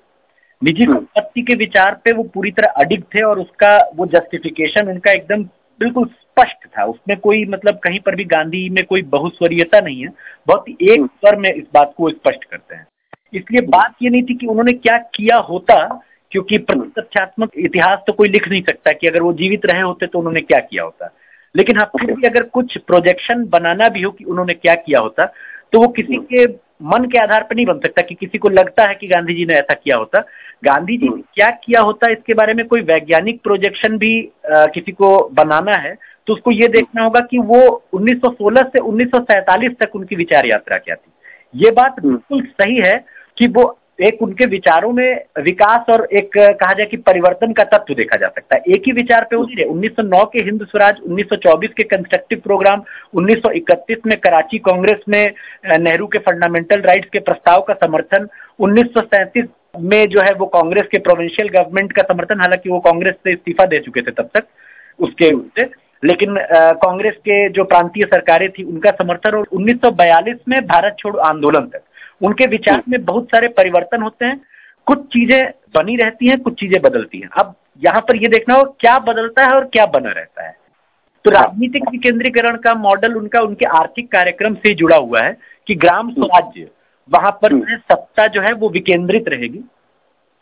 निजी हम्म। संपत्ति के विचार पे वो पूरी तरह अडिग थे और उसका वो जस्टिफिकेशन उनका एकदम बिल्कुल स्पष्ट था। उसमें कोई मतलब कहीं पर भी गांधी में कोई बहुस्वरीयता नहीं है। बहुत ही एक हम्म। स्वर में इस बात को स्पष्ट करते हैं। इसलिए बात ये नहीं थी कि उन्होंने क्या किया होता क्योंकि प्रत्यक्षात्मक इतिहास तो कोई लिख नहीं सकता कि अगर वो जीवित रहे होते तो उन्होंने क्या किया होता। लेकिन हाँ फिर भी अगर कुछ प्रोजेक्शन बनाना भी हो कि उन्होंने क्या किया होता तो वो किसी के मन के आधार पर नहीं बन सकता कि किसी को लगता है कि गांधी जी ने ऐसा किया होता। गांधी जी ने क्या किया होता इसके बारे में कोई वैज्ञानिक प्रोजेक्शन भी आ, किसी को बनाना है तो उसको ये देखना होगा कि वो 1916 से 1947 तक उनकी विचार यात्रा क्या थी। ये बात बिल्कुल सही है कि वो एक उनके विचारों में विकास और एक, कहा जाए कि परिवर्तन का तत्व देखा जा सकता है। एक ही विचार पे उन्हीं 1909 के हिंद स्वराज 1924 के कंस्ट्रक्टिव प्रोग्राम 1931 में कराची कांग्रेस में नेहरू के फंडामेंटल राइट्स के प्रस्ताव का समर्थन, उन्नीस सौ सैंतीस में जो है वो कांग्रेस के प्रोविंशियल गवर्नमेंट का समर्थन, हालाँकि वो कांग्रेस से इस्तीफा दे चुके थे तब तक, उसके से लेकिन कांग्रेस के जो प्रांतीय सरकारें थी, उनका समर्थन और 1942 में भारत छोड़ो आंदोलन तक। उनके विचार में बहुत सारे परिवर्तन होते हैं। कुछ चीज़ें बनी रहती हैं कुछ चीज़ें बदलती हैं। अब यहाँ पर यह देखना हो क्या बदलता है और क्या बना रहता है। तो राजनीतिक विकेंद्रीकरण का मॉडल उनका उनके आर्थिक कार्यक्रम से जुड़ा हुआ है कि ग्राम स्वराज्य वहाँ पर हम्म। सत्ता जो है वो विकेंद्रित रहेगी।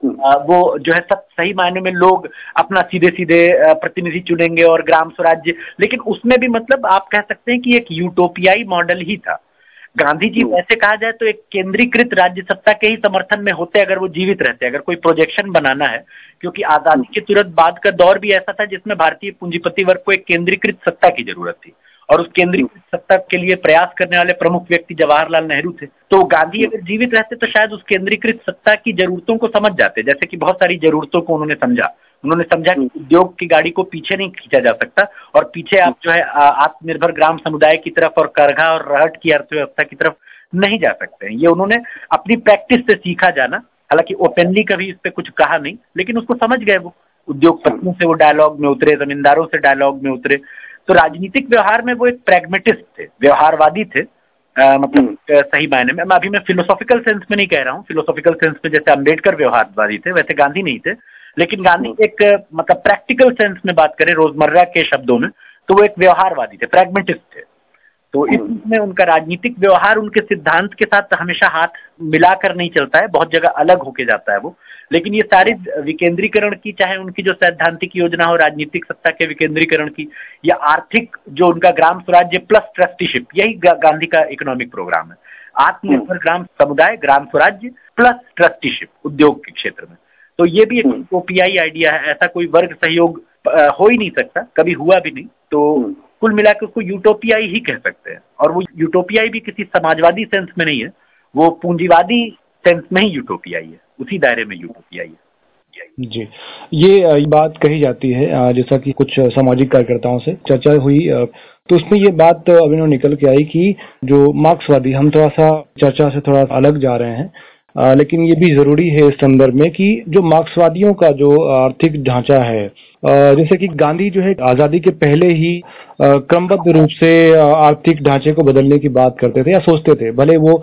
हम्म। वो जो है सब सही मायने में लोग अपना सीधे सीधे प्रतिनिधि चुनेंगे और ग्राम स्वराज्य लेकिन उसमें भी मतलब आप कह सकते हैं कि एक यूटोपियाई मॉडल ही था। गांधी जी। वैसे कहा जाए तो एक केंद्रीकृत राज्य सत्ता के ही समर्थन में होते अगर वो जीवित रहते अगर कोई प्रोजेक्शन बनाना है क्योंकि आज़ादी के तुरंत बाद का दौर भी ऐसा था जिसमें भारतीय पूंजीपति वर्ग को एक केंद्रीकृत सत्ता की ज़रूरत थी और उस केंद्रीकृत सत्ता के लिए प्रयास करने वाले प्रमुख व्यक्ति जवाहरलाल नेहरू थे। तो गांधी अगर जीवित रहते तो शायद उस केंद्रीकृत सत्ता की जरूरतों को समझ जाते जैसे कि बहुत सारी जरूरतों को उन्होंने समझा। उन्होंने समझा कि उद्योग की गाड़ी को पीछे नहीं खींचा जा सकता और पीछे आप जो है आत्मनिर्भर ग्राम समुदाय की तरफ़ और करघा और रहट की अर्थव्यवस्था की तरफ़ नहीं जा सकते हैं। ये उन्होंने अपनी प्रैक्टिस से सीखा जाना। हालाँकि ओपनली कभी इस पर कुछ कहा नहीं लेकिन उसको समझ गए वो। उद्योगपतियों से वो डायलॉग में उतरे जमींदारों से डायलॉग में उतरे। तो राजनीतिक व्यवहार में वो एक प्रैग्मेटिस्ट थे व्यवहारवादी थे आ, मतलब हम्म। सही मायने में मैं अभी मैं फिलोसॉफिकल सेंस में नहीं कह रहा हूँ फिलोसॉफिकल सेंस में जैसे अंबेडकर व्यवहारवादी थे वैसे गांधी नहीं थे लेकिन गांधी हम्म। एक मतलब प्रैक्टिकल सेंस में बात करें रोज़मर्रा के शब्दों में तो वो एक व्यवहारवादी थे प्रैग्मेटिस्ट थे तो हम्म। इसमें उनका राजनीतिक व्यवहार उनके सिद्धांत के साथ हमेशा हाथ मिलाकर नहीं चलता है बहुत जगह अलग होके जाता है वो लेकिन ये सारी विकेंद्रीकरण की चाहे उनकी जो सैद्धांतिक योजना हो राजनीतिक सत्ता के विकेंद्रीकरण की या आर्थिक जो उनका ग्राम स्वराज्य प्लस ट्रस्टीशिप यही गांधी का इकोनॉमिक प्रोग्राम है। आत्मनिर्भर हम्म। ग्राम समुदाय ग्राम स्वराज्य प्लस ट्रस्टीशिप उद्योग के क्षेत्र में। तो ये भी एक ओपीआई हम्म। आइडिया है। ऐसा कोई वर्ग सहयोग हो ही नहीं सकता कभी हुआ भी नहीं। तो कुल मिलाकर उसको यूटोपियाई ही कह सकते हैं। और वो यूटोपियाई भी किसी समाजवादी सेंस में नहीं है। वो पूंजीवादी सेंस में ही यूटोपियाई है। उसी दायरे में यूटोपियाई है
जी। ये बात कही जाती है जैसा कि कुछ सामाजिक कार्यकर्ताओं से चर्चा हुई तो उसमें ये बात अभी निकल के आई कि जो मार्क्सवादी, हम थोड़ा सा चर्चा से थोड़ा अलग जा रहे हैं। आ, लेकिन ये भी ज़रूरी है इस संदर्भ में कि जो मार्क्सवादियों का जो आर्थिक ढांचा है जैसे कि गांधी जो है आज़ादी के पहले ही क्रमबद्ध रूप से आर्थिक ढांचे को बदलने की बात करते थे या सोचते थे भले वो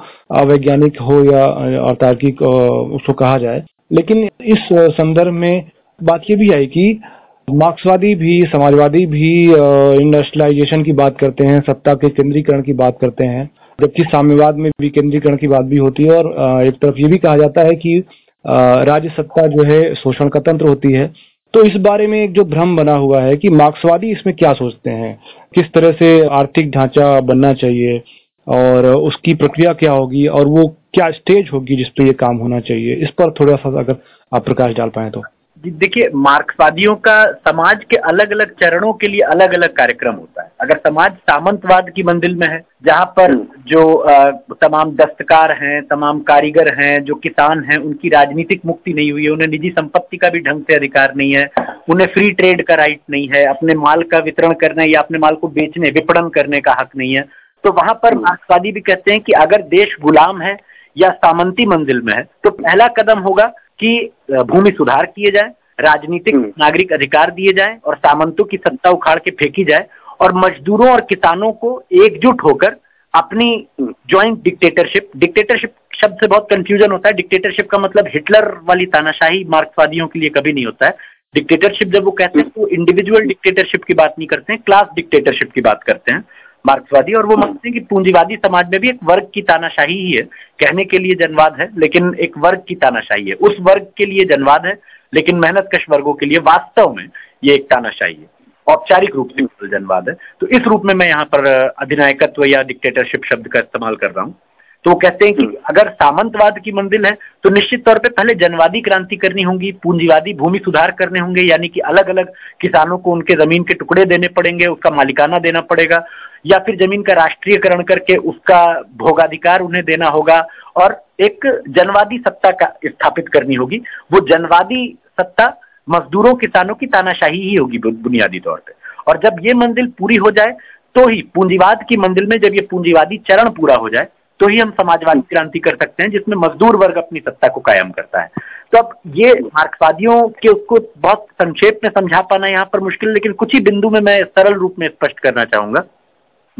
वैज्ञानिक हो या तार्किक उसको कहा जाए। लेकिन इस संदर्भ में बात ये भी आई कि मार्क्सवादी भी समाजवादी भी इंडस्ट्रियलाइजेशन की बात करते हैं सत्ता के केंद्रीकरण की बात करते हैं। जबकि साम्यवाद में विकेंद्रीकरण की बात भी होती है और एक तरफ़ ये भी कहा जाता है कि राज्य सत्ता जो है, शोषण का तंत्र होती है। तो इस बारे में एक जो भ्रम बना हुआ है कि मार्क्सवादी इसमें क्या सोचते हैं? किस तरह से आर्थिक ढांचा बनना चाहिए और उसकी प्रक्रिया क्या होगी और वो क्या स्टेज होगी जिसपे ये काम होना चाहिए? इस पर थोड़ा सा अगर आप प्रकाश डाल पाए तो।
देखिए मार्क्सवादियों का समाज के अलग अलग चरणों के लिए अलग अलग कार्यक्रम होता है। अगर समाज सामंतवाद की मंजिल में है जहाँ पर जो आ, तमाम दस्तकार हैं तमाम कारीगर हैं जो किसान हैं उनकी राजनीतिक मुक्ति नहीं हुई है उन्हें निजी संपत्ति का भी ढंग से अधिकार नहीं है उन्हें फ्री ट्रेड का राइट नहीं है अपने माल का वितरण करने या अपने माल को बेचने विपणन करने का हक नहीं है। तो वहाँ पर मार्क्सवादी भी कहते हैं कि अगर देश गुलाम है या सामंती मंजिल में है तो पहला कदम होगा कि भूमि सुधार किए जाए राजनीतिक हम्म। नागरिक अधिकार दिए जाए और सामंतों की सत्ता उखाड़ के फेंकी जाए और मजदूरों और किसानों को एकजुट होकर अपनी ज्वाइंट डिक्टेटरशिप डिक्टेटरशिप शब्द से बहुत कंफ्यूजन होता है। डिक्टेटरशिप का मतलब हिटलर वाली तानाशाही मार्क्सवादियों के लिए कभी नहीं होता है। डिक्टेटरशिप जब वो कहते हैं तो इंडिविजुअल डिक्टेटरशिप की बात नहीं करते हैं क्लास डिक्टेटरशिप की बात करते हैं। मार्क्सवादी और वो मानते हैं कि पूंजीवादी समाज में भी एक वर्ग की तानाशाही ही है। कहने के लिए जनवाद है लेकिन एक वर्ग की तानाशाही है। उस वर्ग के लिए जनवाद है लेकिन मेहनत कश वर्गों के लिए वास्तव में ये एक तानाशाही है। औपचारिक रूप से जनवाद है। तो इस रूप में मैं यहाँ पर अधिनायकत्व या डिक्टेटरशिप शब्द का इस्तेमाल कर रहा हूँ। तो वो कहते हैं कि अगर सामंतवाद की मंजिल है तो निश्चित तौर पे पहले जनवादी क्रांति करनी होगी पूंजीवादी भूमि सुधार करने होंगे यानी कि अलग अलग किसानों को उनके ज़मीन के टुकड़े देने पड़ेंगे उसका मालिकाना देना पड़ेगा। या फिर ज़मीन का राष्ट्रीयकरण करके उसका भोगाधिकार उन्हें देना होगा और एक जनवादी सत्ता का स्थापित करनी होगी। वो जनवादी सत्ता मजदूरों, किसानों की तानाशाही ही होगी बुनियादी तौर पर और जब ये मंजिल पूरी हो जाए तो ही पूंजीवाद की मंजिल में जब ये पूंजीवादी चरण पूरा हो जाए तो ही हम समाजवादी क्रांति कर सकते हैं, जिसमें मजदूर वर्ग अपनी सत्ता को कायम करता है। तो अब ये मार्क्सवादियों के उसको बहुत संक्षेप में समझा पाना यहाँ पर मुश्किल, लेकिन कुछ ही बिंदु में मैं सरल रूप में स्पष्ट करना चाहूँगा।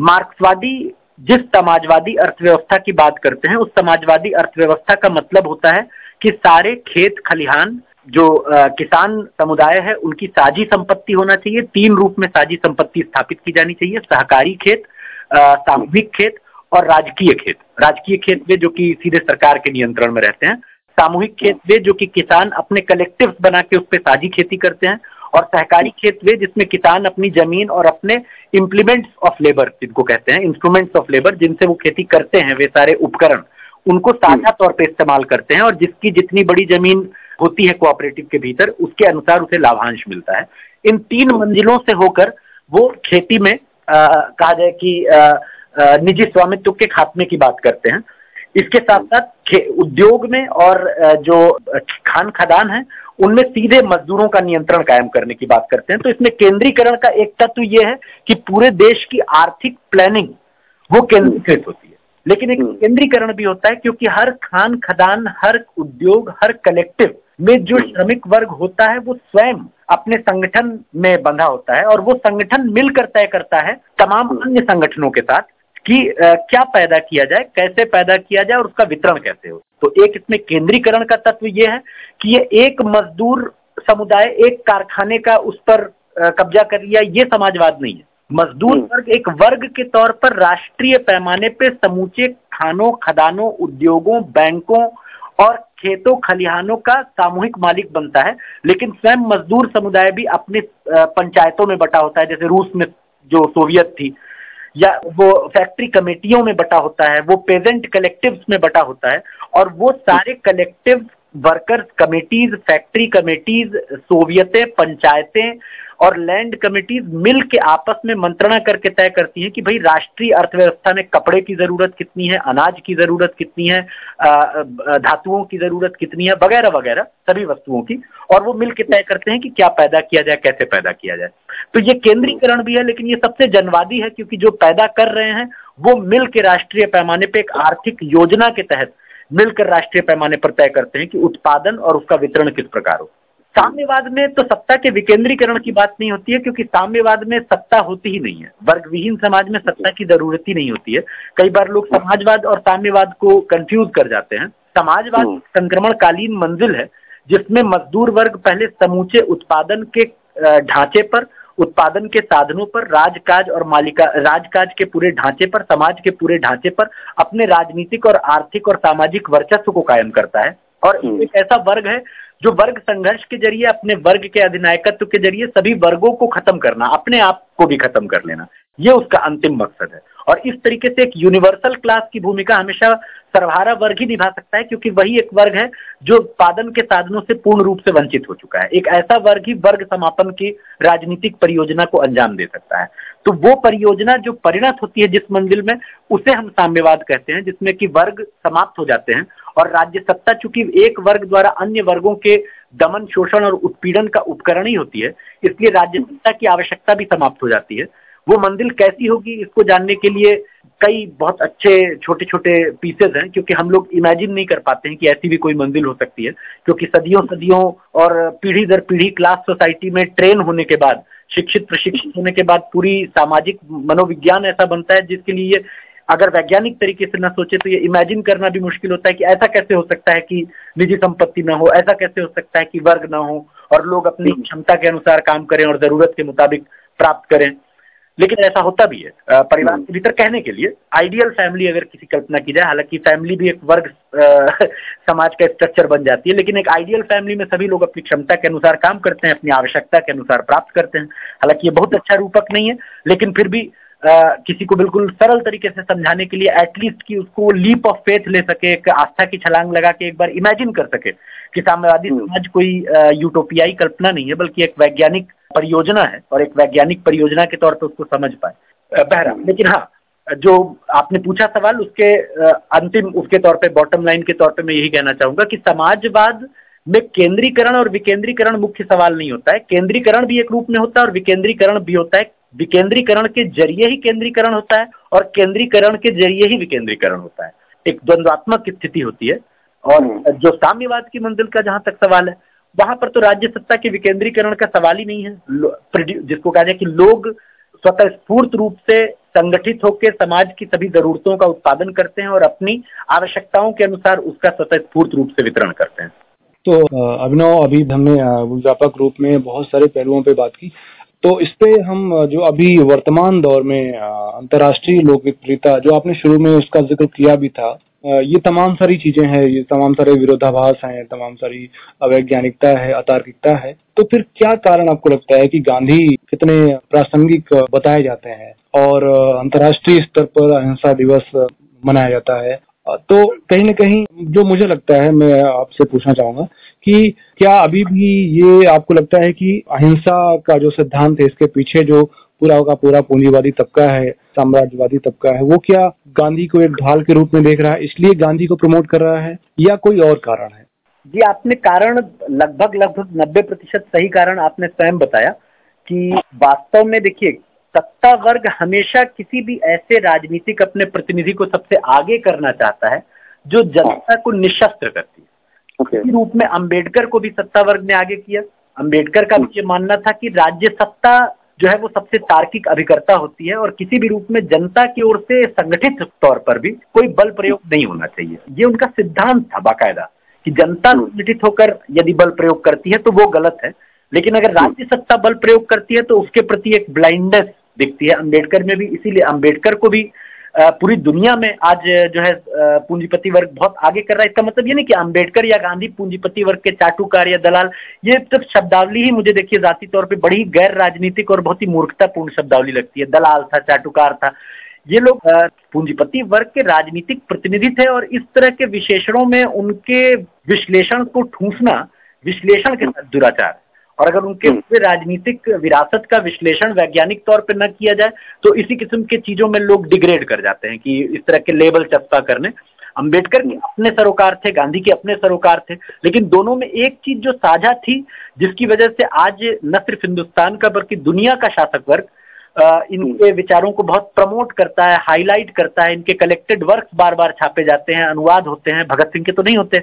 मार्क्सवादी जिस समाजवादी अर्थव्यवस्था की बात करते हैं उस समाजवादी अर्थव्यवस्था का मतलब होता है कि सारे खेत खलिहान जो आ, किसान समुदाय है उनकी साझी संपत्ति होना चाहिए। तीन रूप में साझी संपत्ति स्थापित की जानी चाहिए सहकारी खेत सामूहिक खेत और राजकीय खेत। राजकीय खेत वे जो कि सीधे सरकार के नियंत्रण में रहते हैं। सामूहिक खेत वे जो कि किसान अपने कलेक्टिव बना के उस पर साझी खेती करते हैं और सहकारी खेत वे जिसमें किसान अपनी ज़मीन और अपने इम्प्लीमेंट्स ऑफ़ लेबर जिनको कहते हैं इंस्ट्रूमेंट्स ऑफ़ लेबर जिनसे वो खेती करते हैं वे सारे उपकरण उनको साझा तौर पे इस्तेमाल करते हैं और जिसकी जितनी बड़ी ज़मीन होती है कोऑपरेटिव के भीतर उसके अनुसार उसे लाभांश मिलता है। इन तीन मंजिलों से होकर वो खेती में आ, कहा जाए कि निजी स्वामित्व के खात्मे की बात करते हैं। इसके साथ साथ उद्योग में और जो खान खदान है उनमें सीधे मजदूरों का नियंत्रण कायम करने की बात करते हैं। तो इसमें केंद्रीकरण का एक तत्व यह है कि पूरे देश की आर्थिक प्लानिंग वो केंद्रीकृत होती है। लेकिन एक केंद्रीकरण भी होता है क्योंकि हर खान खदान हर उद्योग हर कलेक्टिव में जो श्रमिक वर्ग होता है वो स्वयं अपने संगठन में बंधा होता है और वो संगठन मिलकर तय करता है तमाम अन्य संगठनों के साथ कि क्या पैदा किया जाए कैसे पैदा किया जाए और उसका वितरण कैसे हो। तो एक इसमें केंद्रीकरण का तत्व यह है कि ये एक मजदूर समुदाय एक कारखाने का उस पर कब्जा कर लिया ये समाजवाद नहीं है। मजदूर हम्म। वर्ग एक वर्ग के तौर पर राष्ट्रीय पैमाने पे समूचे खानों खदानों उद्योगों बैंकों और खेतों खलिहानों का सामूहिक मालिक बनता है। लेकिन स्वयं मजदूर समुदाय भी अपने पंचायतों में बटा होता है। जैसे रूस में जो सोवियत थी या वो फैक्ट्री कमेटियों में बटा होता है, वो पेजेंट कलेक्टिव्स में बटा होता है, और वो सारे collective workers committees factory committees सोवियतें पंचायतें और लैंड कमेटीज मिल के आपस में मंत्रणा करके तय करती हैं कि भाई राष्ट्रीय अर्थव्यवस्था में कपड़े की ज़रूरत कितनी है अनाज की ज़रूरत कितनी है धातुओं की ज़रूरत कितनी है वगैरह वगैरह सभी वस्तुओं की और वो मिल के तय करते हैं कि क्या पैदा किया जाए कैसे पैदा किया जाए तो ये केंद्रीकरण भी है लेकिन ये सबसे जनवादी है क्योंकि जो पैदा कर रहे हैं वो मिल के राष्ट्रीय पैमाने पर एक आर्थिक योजना के तहत मिलकर राष्ट्रीय पैमाने पर तय करते हैं कि उत्पादन और उसका वितरण किस प्रकार हो। साम्यवाद में तो सत्ता के विकेंद्रीकरण की बात नहीं होती है क्योंकि साम्यवाद में सत्ता होती ही नहीं है। वर्ग विहीन समाज में सत्ता की ज़रूरत ही नहीं होती है। कई बार लोग समाजवाद और साम्यवाद को कंफ्यूज कर जाते हैं। समाजवाद हम्म। संक्रमणकालीन मंजिल है जिसमें मजदूर वर्ग पहले समूचे उत्पादन के ढांचे पर उत्पादन के साधनों पर राजकाज और मालिका राजकाज के पूरे ढांचे पर समाज के पूरे ढांचे पर अपने राजनीतिक और आर्थिक और सामाजिक वर्चस्व को कायम करता है और हम्म। एक ऐसा वर्ग है जो वर्ग संघर्ष के ज़रिए अपने वर्ग के अधिनायकत्व के ज़रिए सभी वर्गों को खत्म करना अपने आप को भी खत्म कर लेना ये उसका अंतिम मकसद है और इस तरीके से एक यूनिवर्सल क्लास की भूमिका हमेशा सर्वहारा वर्ग ही निभा सकता है, क्योंकि वही एक वर्ग है जो उत्पादन के साधनों से पूर्ण रूप से वंचित हो चुका है। एक ऐसा वर्ग ही वर्ग समापन की राजनीतिक परियोजना को अंजाम दे सकता है। तो वो परियोजना जो परिणत होती है जिस मंजिल में, उसे हम साम्यवाद कहते हैं, जिसमें कि वर्ग समाप्त हो जाते हैं और राज्य सत्ता, चूँकि एक वर्ग द्वारा अन्य वर्गों के दमन, शोषण और उत्पीड़न का उपकरण ही होती है, इसलिए राज्य सत्ता की आवश्यकता भी समाप्त हो जाती है। वो मंजिल कैसी होगी, इसको जानने के लिए कई बहुत अच्छे छोटे छोटे पीसेज हैं, क्योंकि हम लोग इमेजिन नहीं कर पाते हैं कि ऐसी भी कोई मंजिल हो सकती है। क्योंकि सदियों सदियों और पीढ़ी दर पीढ़ी क्लास सोसाइटी में ट्रेन होने के बाद, शिक्षित, प्रशिक्षित होने के बाद पूरी सामाजिक मनोविज्ञान ऐसा बनता है, जिसके लिए अगर वैज्ञानिक तरीके से ना सोचे तो ये इमेजिन करना भी मुश्किल होता है कि ऐसा कैसे हो सकता है कि निजी संपत्ति ना हो, ऐसा कैसे हो सकता है कि वर्ग ना हो, और लोग अपनी क्षमता के अनुसार काम करें और ज़रूरत के मुताबिक प्राप्त करें। लेकिन ऐसा होता भी है परिवार के भीतर कहने के लिए आइडियल फैमिली अगर किसी कल्पना की जाए हालाँकि फैमिली भी एक वर्ग समाज का स्ट्रक्चर बन जाती है लेकिन एक आइडियल फैमिली में सभी लोग अपनी क्षमता के अनुसार काम करते हैं अपनी आवश्यकता के अनुसार प्राप्त करते हैं। हालाँकि ये बहुत अच्छा रूपक नहीं है लेकिन फिर भी किसी को बिल्कुल सरल तरीके से समझाने के लिए एटलीस्ट कि उसको लीप ऑफ़ फेथ ले सके एक आस्था की छलांग लगा के एक बार इमेजिन कर सके कि साम्यवादी हम्म। समाज कोई यूटोपियाई कल्पना नहीं है बल्कि एक वैज्ञानिक परियोजना है और एक वैज्ञानिक परियोजना के तौर पर उसको समझ पाए। बहरा लेकिन हाँ जो आपने पूछा सवाल उसके अंतिम उसके तौर पे बॉटम लाइन के तौर पे मैं यही कहना चाहूँगा कि समाजवाद में केंद्रीकरण और विकेंद्रीकरण मुख्य सवाल नहीं होता है। केंद्रीकरण भी एक रूप में होता है और विकेंद्रीकरण भी होता है। विकेंद्रीकरण के ज़रिए ही केंद्रीकरण होता है और केंद्रीकरण के ज़रिए ही विकेंद्रीकरण होता है। एक द्वंद्वात्मक स्थिति होती है और हम्म। जो साम्यवाद की मंजिल का जहाँ तक सवाल है वहाँ पर तो राज्य सत्ता के विकेंद्रीकरण का सवाल ही नहीं है। जिसको कहा जाए कि लोग स्वतः स्फूर्त रूप से संगठित होकर समाज की सभी जरूरतों का उत्पादन करते हैं और अपनी आवश्यकताओं के अनुसार उसका स्वतः स्फूर्त रूप से वितरण करते हैं।
तो अभिनव अभी हमने व्यापक रूप में बहुत सारे पहलुओं पे बात की। तो इस पे हम जो अभी वर्तमान दौर में अंतर्राष्ट्रीय लोकप्रियता, जो आपने शुरू में उसका ज़िक्र किया भी था ये तमाम सारी चीज़ें हैं, ये तमाम सारे विरोधाभास हैं, तमाम सारी अवैज्ञानिकता है, अतार्किकता है तो फिर क्या कारण आपको लगता है कि गांधी कितने प्रासंगिक बताए जाते हैं और अंतर्राष्ट्रीय स्तर पर अहिंसा दिवस मनाया जाता है? तो कहीं ना कहीं जो मुझे लगता है, मैं आपसे पूछना चाहूँगा कि क्या अभी भी ये आपको लगता है कि अहिंसा का जो सिद्धांत है, इसके पीछे जो पूरा का पूरा पूंजीवादी तबका है, साम्राज्यवादी तबका है, वो क्या गांधी को एक ढाल के रूप में देख रहा है, इसलिए गांधी को प्रमोट कर रहा है, या कोई और कारण है?
जी, आपने कारण लगभग लगभग नब्बे प्रतिशत सही कारण आपने स्वयं बताया कि वास्तव में देखिए सत्ता वर्ग हमेशा किसी भी ऐसे राजनीतिक अपने प्रतिनिधि को सबसे आगे करना चाहता है, जो जनता को निशस्त्र करती है। Okay. रूप में अंबेडकर को भी सत्ता वर्ग ने आगे किया अंबेडकर का भी ये मानना था कि राज्य सत्ता जो है वो सबसे तार्किक अभिकर्ता होती है और किसी भी रूप में जनता की ओर से संगठित तौर पर भी कोई बल प्रयोग नहीं होना चाहिए ये उनका सिद्धांत था बाकायदा कि जनता हम्म। संगठित होकर यदि बल प्रयोग करती है तो वो गलत है लेकिन अगर हम्म। राज्य सत्ता बल प्रयोग करती है तो उसके प्रति एक ब्लाइंडनेस दिखती है अंबेडकर में भी इसीलिए अंबेडकर को भी पूरी दुनिया में आज जो है पूंजीपति वर्ग बहुत आगे कर रहा है। इसका मतलब ये नहीं कि अंबेडकर या गांधी पूंजीपति वर्ग के चाटुकार या दलाल, ये सिर्फ़ शब्दावली ही मुझे देखिए जाति तौर पे बड़ी गैर राजनीतिक और बहुत ही मूर्खतापूर्ण शब्दावली लगती है। दलाल था, चाटुकार था। ये लोग पूंजीपति वर्ग के राजनीतिक प्रतिनिधि थे और इस तरह के विशेषणों में उनके विश्लेषण को ठूसना, विश्लेषण के साथ दुराचार। और अगर उनके हम्म। राजनीतिक विरासत का विश्लेषण वैज्ञानिक तौर पर न किया जाए तो इसी किस्म के चीज़ों में लोग डिग्रेड कर जाते हैं कि इस तरह के लेबल चस्पा करने। अंबेडकर के अपने सरोकार थे गांधी के अपने सरोकार थे लेकिन दोनों में एक चीज़ जो साझा थी जिसकी वजह से आज न सिर्फ़ हिंदुस्तान का बल्कि दुनिया का शासक वर्ग इनके विचारों को बहुत प्रमोट करता है हाईलाइट करता है इनके कलेक्टेड वर्क बार बार छापे जाते हैं अनुवाद होते हैं। भगत सिंह के तो नहीं होते।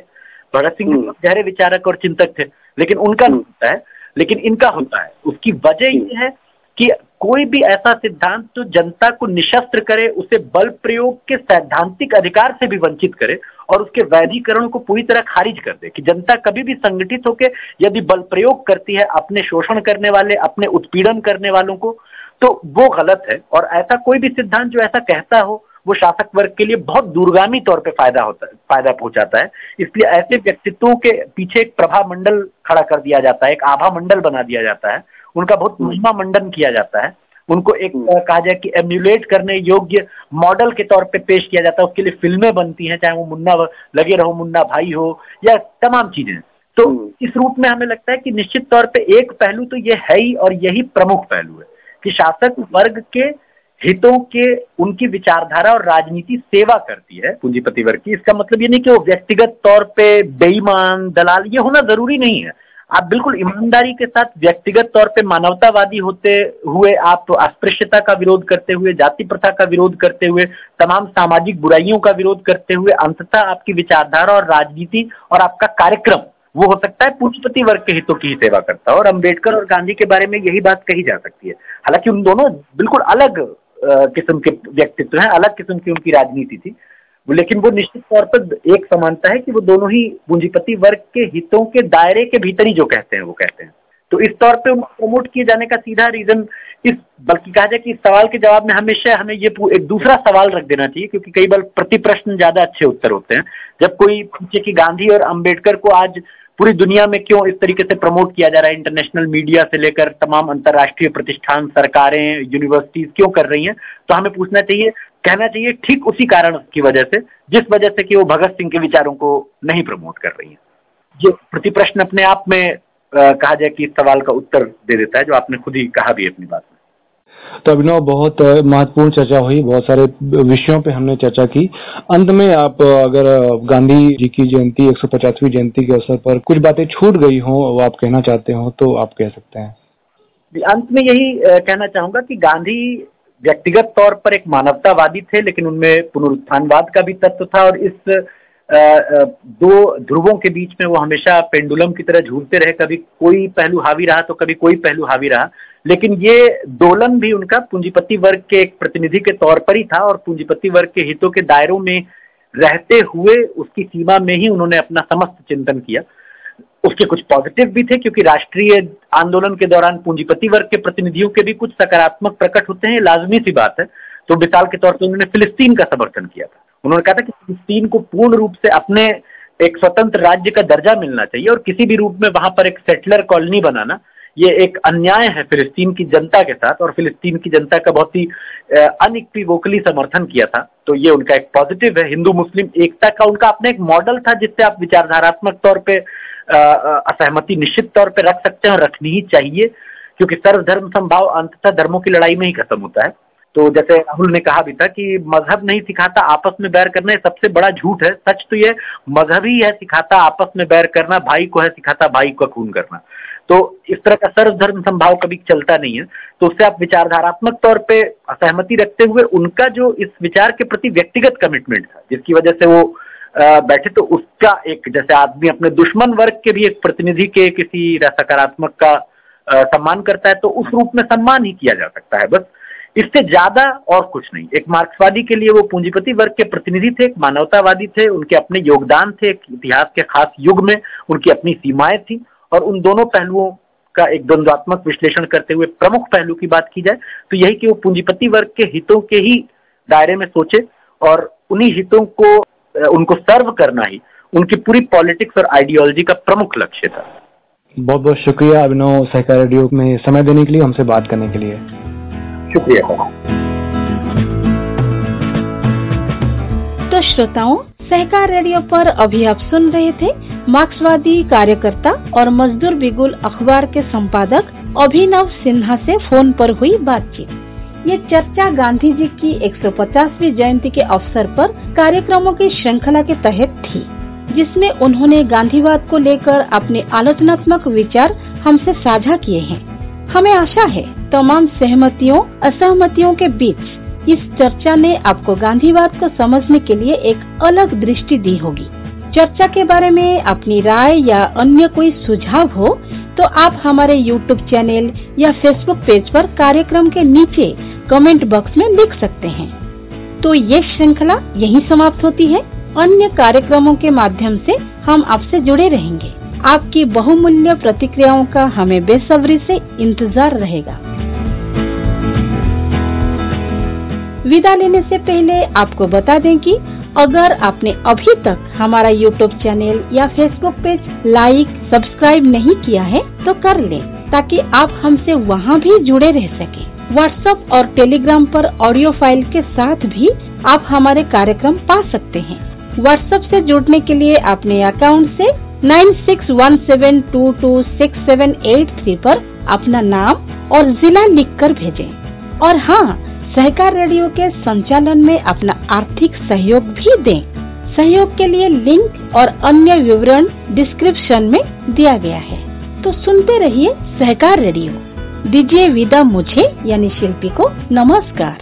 भगत सिंह हम्म। गहरे विचारक और चिंतक थे लेकिन उनका नहीं होता है। लेकिन इनका होता है। उसकी वजह ये है कि कोई भी ऐसा सिद्धांत जो जनता को निशस्त्र करे, उसे बल प्रयोग के सैद्धांतिक अधिकार से भी वंचित करे और उसके वैधीकरण को पूरी तरह खारिज कर दे कि जनता कभी भी संगठित होकर यदि बल प्रयोग करती है, अपने शोषण करने वाले, अपने उत्पीड़न करने वालों को तो वो गलत है। और ऐसा कोई भी सिद्धांत जो ऐसा कहता हो वो शासक वर्ग के लिए बहुत दूरगामी तौर पे फ़ायदा होता है फ़ायदा पहुंचाता है इसलिए ऐसे व्यक्तित्वों के पीछे एक प्रभा मंडल खड़ा कर दिया जाता है एक आभा मंडल बना दिया जाता है उनका बहुत हम्म। महिमा मंडन किया जाता है उनको एक हम्म। कहा जाए कि एम्यूलेट करने योग्य मॉडल के तौर पे पेश किया जाता है उसके लिए फ़िल्में बनती हैं चाहे वो मुन्ना लगे रहो मुन्ना भाई हो या तमाम चीज़ें तो हम्म। इस रूप में हमें लगता है कि निश्चित तौर पे एक पहलू तो ये है ही और यही प्रमुख पहलू है कि शासक वर्ग के हितों के, उनकी विचारधारा और राजनीति सेवा करती है पूंजीपति वर्ग की। इसका मतलब ये नहीं कि वो व्यक्तिगत तौर पे बेईमान, दलाल, ये होना ज़रूरी नहीं है। आप बिल्कुल ईमानदारी के साथ व्यक्तिगत तौर पे मानवतावादी होते हुए, आप अस्पृश्यता का विरोध करते हुए, जाति प्रथा का विरोध करते हुए, तमाम सामाजिक बुराइयों का विरोध करते हुए, अंततः आपकी विचारधारा और राजनीति और आपका कार्यक्रम, वो हो सकता है पूंजीपति वर्ग के हितों की ही सेवा करता है। और अंबेडकर और गांधी के बारे में यही बात कही जा सकती है। हालाँकि उन दोनों बिल्कुल अलग किस्म के व्यक्तित्व हैं, अलग किस्म की उनकी राजनीति थी। लेकिन वो निश्चित तौर पर एक समानता है कि वो दोनों ही पूंजीपति वर्ग के हितों के दायरे के भीतर ही जो कहते हैं, वो कहते हैं। तो इस तौर पे प्रमोट किए जाने का सीधा रीजन इस, बल्कि कहा जाए कि इस सवाल के जवाब में हमेशा हमें ये एक दूसरा सवाल रख देना चाहिए, क्योंकि कई बार प्रति प्रश्न ज़्यादा अच्छे उत्तर होते हैं। जब कोई पूछे कि गांधी और अंबेडकर को आज पूरी दुनिया में क्यों इस तरीके से प्रमोट किया जा रहा है? इंटरनेशनल मीडिया से लेकर तमाम अंतर्राष्ट्रीय प्रतिष्ठान सरकारें यूनिवर्सिटीज क्यों कर रही हैं? तो हमें पूछना चाहिए कहना चाहिए ठीक उसी कारण की वजह से जिस वजह से कि वो भगत सिंह के विचारों को नहीं प्रमोट कर रही है। जो प्रति प्रश्न अपने आप में आ, कहा जाए कि इस सवाल का उत्तर दे देता है जो आपने खुद ही कहा भी अपनी बात में।
तो अभिनव, बहुत महत्वपूर्ण चर्चा हुई, बहुत सारे विषयों पे हमने चर्चा की। अंत में आप अगर गांधी जी की जयंती, एक जयंती के अवसर पर कुछ बातें छूट गई हो, वो आप कहना चाहते हो तो आप कह सकते हैं।
अंत में यही कहना चाहूँगा कि गांधी व्यक्तिगत तौर पर एक मानवतावादी थे, लेकिन उनमें पुनरुत्थानवाद का भी तत्व था और इस दो ध्रुवों के बीच में वो हमेशा पेंडुलम की तरह झूलते रहे, कभी कोई पहलू हावी रहा तो कभी कोई पहलू हावी रहा। लेकिन ये दोलन भी उनका पूंजीपति वर्ग के एक प्रतिनिधि के तौर पर ही था और पूंजीपति वर्ग के हितों के दायरों में रहते हुए उसकी सीमा में ही उन्होंने अपना समस्त चिंतन किया। उसके कुछ पॉजिटिव भी थे क्योंकि राष्ट्रीय आंदोलन के दौरान पूंजीपति वर्ग के प्रतिनिधियों के भी कुछ सकारात्मक प्रकट होते हैं, लाजमी सी बात है। तो मिसाल के तौर पर उन्होंने फिलिस्तीन का समर्थन किया था। उन्होंने कहा था कि फिलिस्तीन को पूर्ण रूप से अपने एक स्वतंत्र राज्य का दर्जा मिलना चाहिए और किसी भी रूप में वहाँ पर एक सेटलर कॉलोनी बनाना ये एक अन्याय है फिलिस्तीन की जनता के साथ, और फिलिस्तीन की जनता का बहुत ही अनइक्विवोकली समर्थन किया था। तो ये उनका एक पॉजिटिव है। हिंदू, मुस्लिम एकता का उनका अपना एक मॉडल था जिससे आप विचारधारात्मक तौर पे असहमति निश्चित तौर पे रख सकते हैं और रखनी ही चाहिए, क्योंकि सर्वधर्म संभाव अंततः धर्मों की लड़ाई में ही खत्म होता है। तो जैसे राहुल ने कहा भी था कि मज़हब नहीं सिखाता आपस में बैर करना सबसे बड़ा झूठ है। सच तो ये मज़हब ही है सिखाता आपस में बैर करना, भाई को है सिखाता, भाई का खून करना। तो इस तरह का सर्वधर्म संभाव कभी चलता नहीं है। तो उससे आप विचारधारात्मक तौर पे असहमति रखते हुए उनका जो इस विचार के प्रति व्यक्तिगत कमिटमेंट था, जिसकी वजह से वो बैठे तो उसका एक, जैसे आदमी अपने दुश्मन वर्ग के भी एक प्रतिनिधि के किसी सकारात्मक का सम्मान करता है तो उस रूप में सम्मान ही किया जा सकता है। बस इससे ज़्यादा और कुछ नहीं। एक मार्क्सवादी के लिए वो पूंजीपति वर्ग के प्रतिनिधि थे, एक मानवतावादी थे, उनके अपने योगदान थे इतिहास के खास युग में उनकी अपनी सीमाएँ थी। और उन दोनों पहलुओं का एक द्वंद्वात्मक विश्लेषण करते हुए प्रमुख पहलू की बात की जाए तो यही कि वो पूंजीपति वर्ग के हितों के ही दायरे में सोचे और उन्हीं हितों को उनको सर्व करना ही उनकी पूरी पॉलिटिक्स और आइडियोलॉजी का प्रमुख लक्ष्य था।
बहुत बहुत शुक्रिया अभिनव सहकार रेडियो में समय देने के लिए हमसे बात करने के लिए।
शुक्रिया।
तो श्रोताओं, सहकार रेडियो पर अभी आप सुन रहे थे मार्क्सवादी कार्यकर्ता और मजदूर बिगुल अखबार के संपादक अभिनव सिन्हा से फ़ोन पर हुई बातचीत। ये चर्चा गांधी जी की 150वीं जयंती के अवसर पर कार्यक्रमों की श्रृंखला के तहत थी, जिसमें उन्होंने गांधीवाद को लेकर अपने आलोचनात्मक विचार हमसे साझा किए हैं। हमें आशा है तमाम सहमतियों, असहमतियों के बीच इस चर्चा ने आपको गांधीवाद को समझने के लिए एक अलग दृष्टि दी होगी। चर्चा के बारे में अपनी राय या अन्य कोई सुझाव हो तो आप हमारे YouTube चैनल या Facebook पेज पर कार्यक्रम के नीचे कमेंट बॉक्स में लिख सकते हैं। तो ये श्रृंखला यही समाप्त होती है। अन्य कार्यक्रमों के माध्यम से हम आपसे जुड़े रहेंगे। आपकी बहुमूल्य प्रतिक्रियाओं का हमें बेसब्री से इंतज़ार रहेगा। विदा लेने से पहले आपको बता दें कि अगर आपने अभी तक हमारा यूट्यूब चैनल या फेसबुक पेज लाइक सब्सक्राइब नहीं किया है तो कर लें, ताकि आप हमसे वहाँ भी जुड़े रह सके। व्हाट्सएप और टेलीग्राम पर ऑडियो फ़ाइल के साथ भी आप हमारे कार्यक्रम पा सकते हैं। व्हाट्सएप से जुड़ने के लिए अपने अकाउंट से 9617226783 पर अपना नाम और जिला लिखकर भेजें। और हाँ सहकार रेडियो के संचालन में अपना आर्थिक सहयोग भी दें। सहयोग के लिए लिंक और अन्य विवरण डिस्क्रिप्शन में दिया गया है। तो सुनते रहिए सहकार रेडियो। दीजिए विदा मुझे, यानी शिल्पी को, नमस्कार।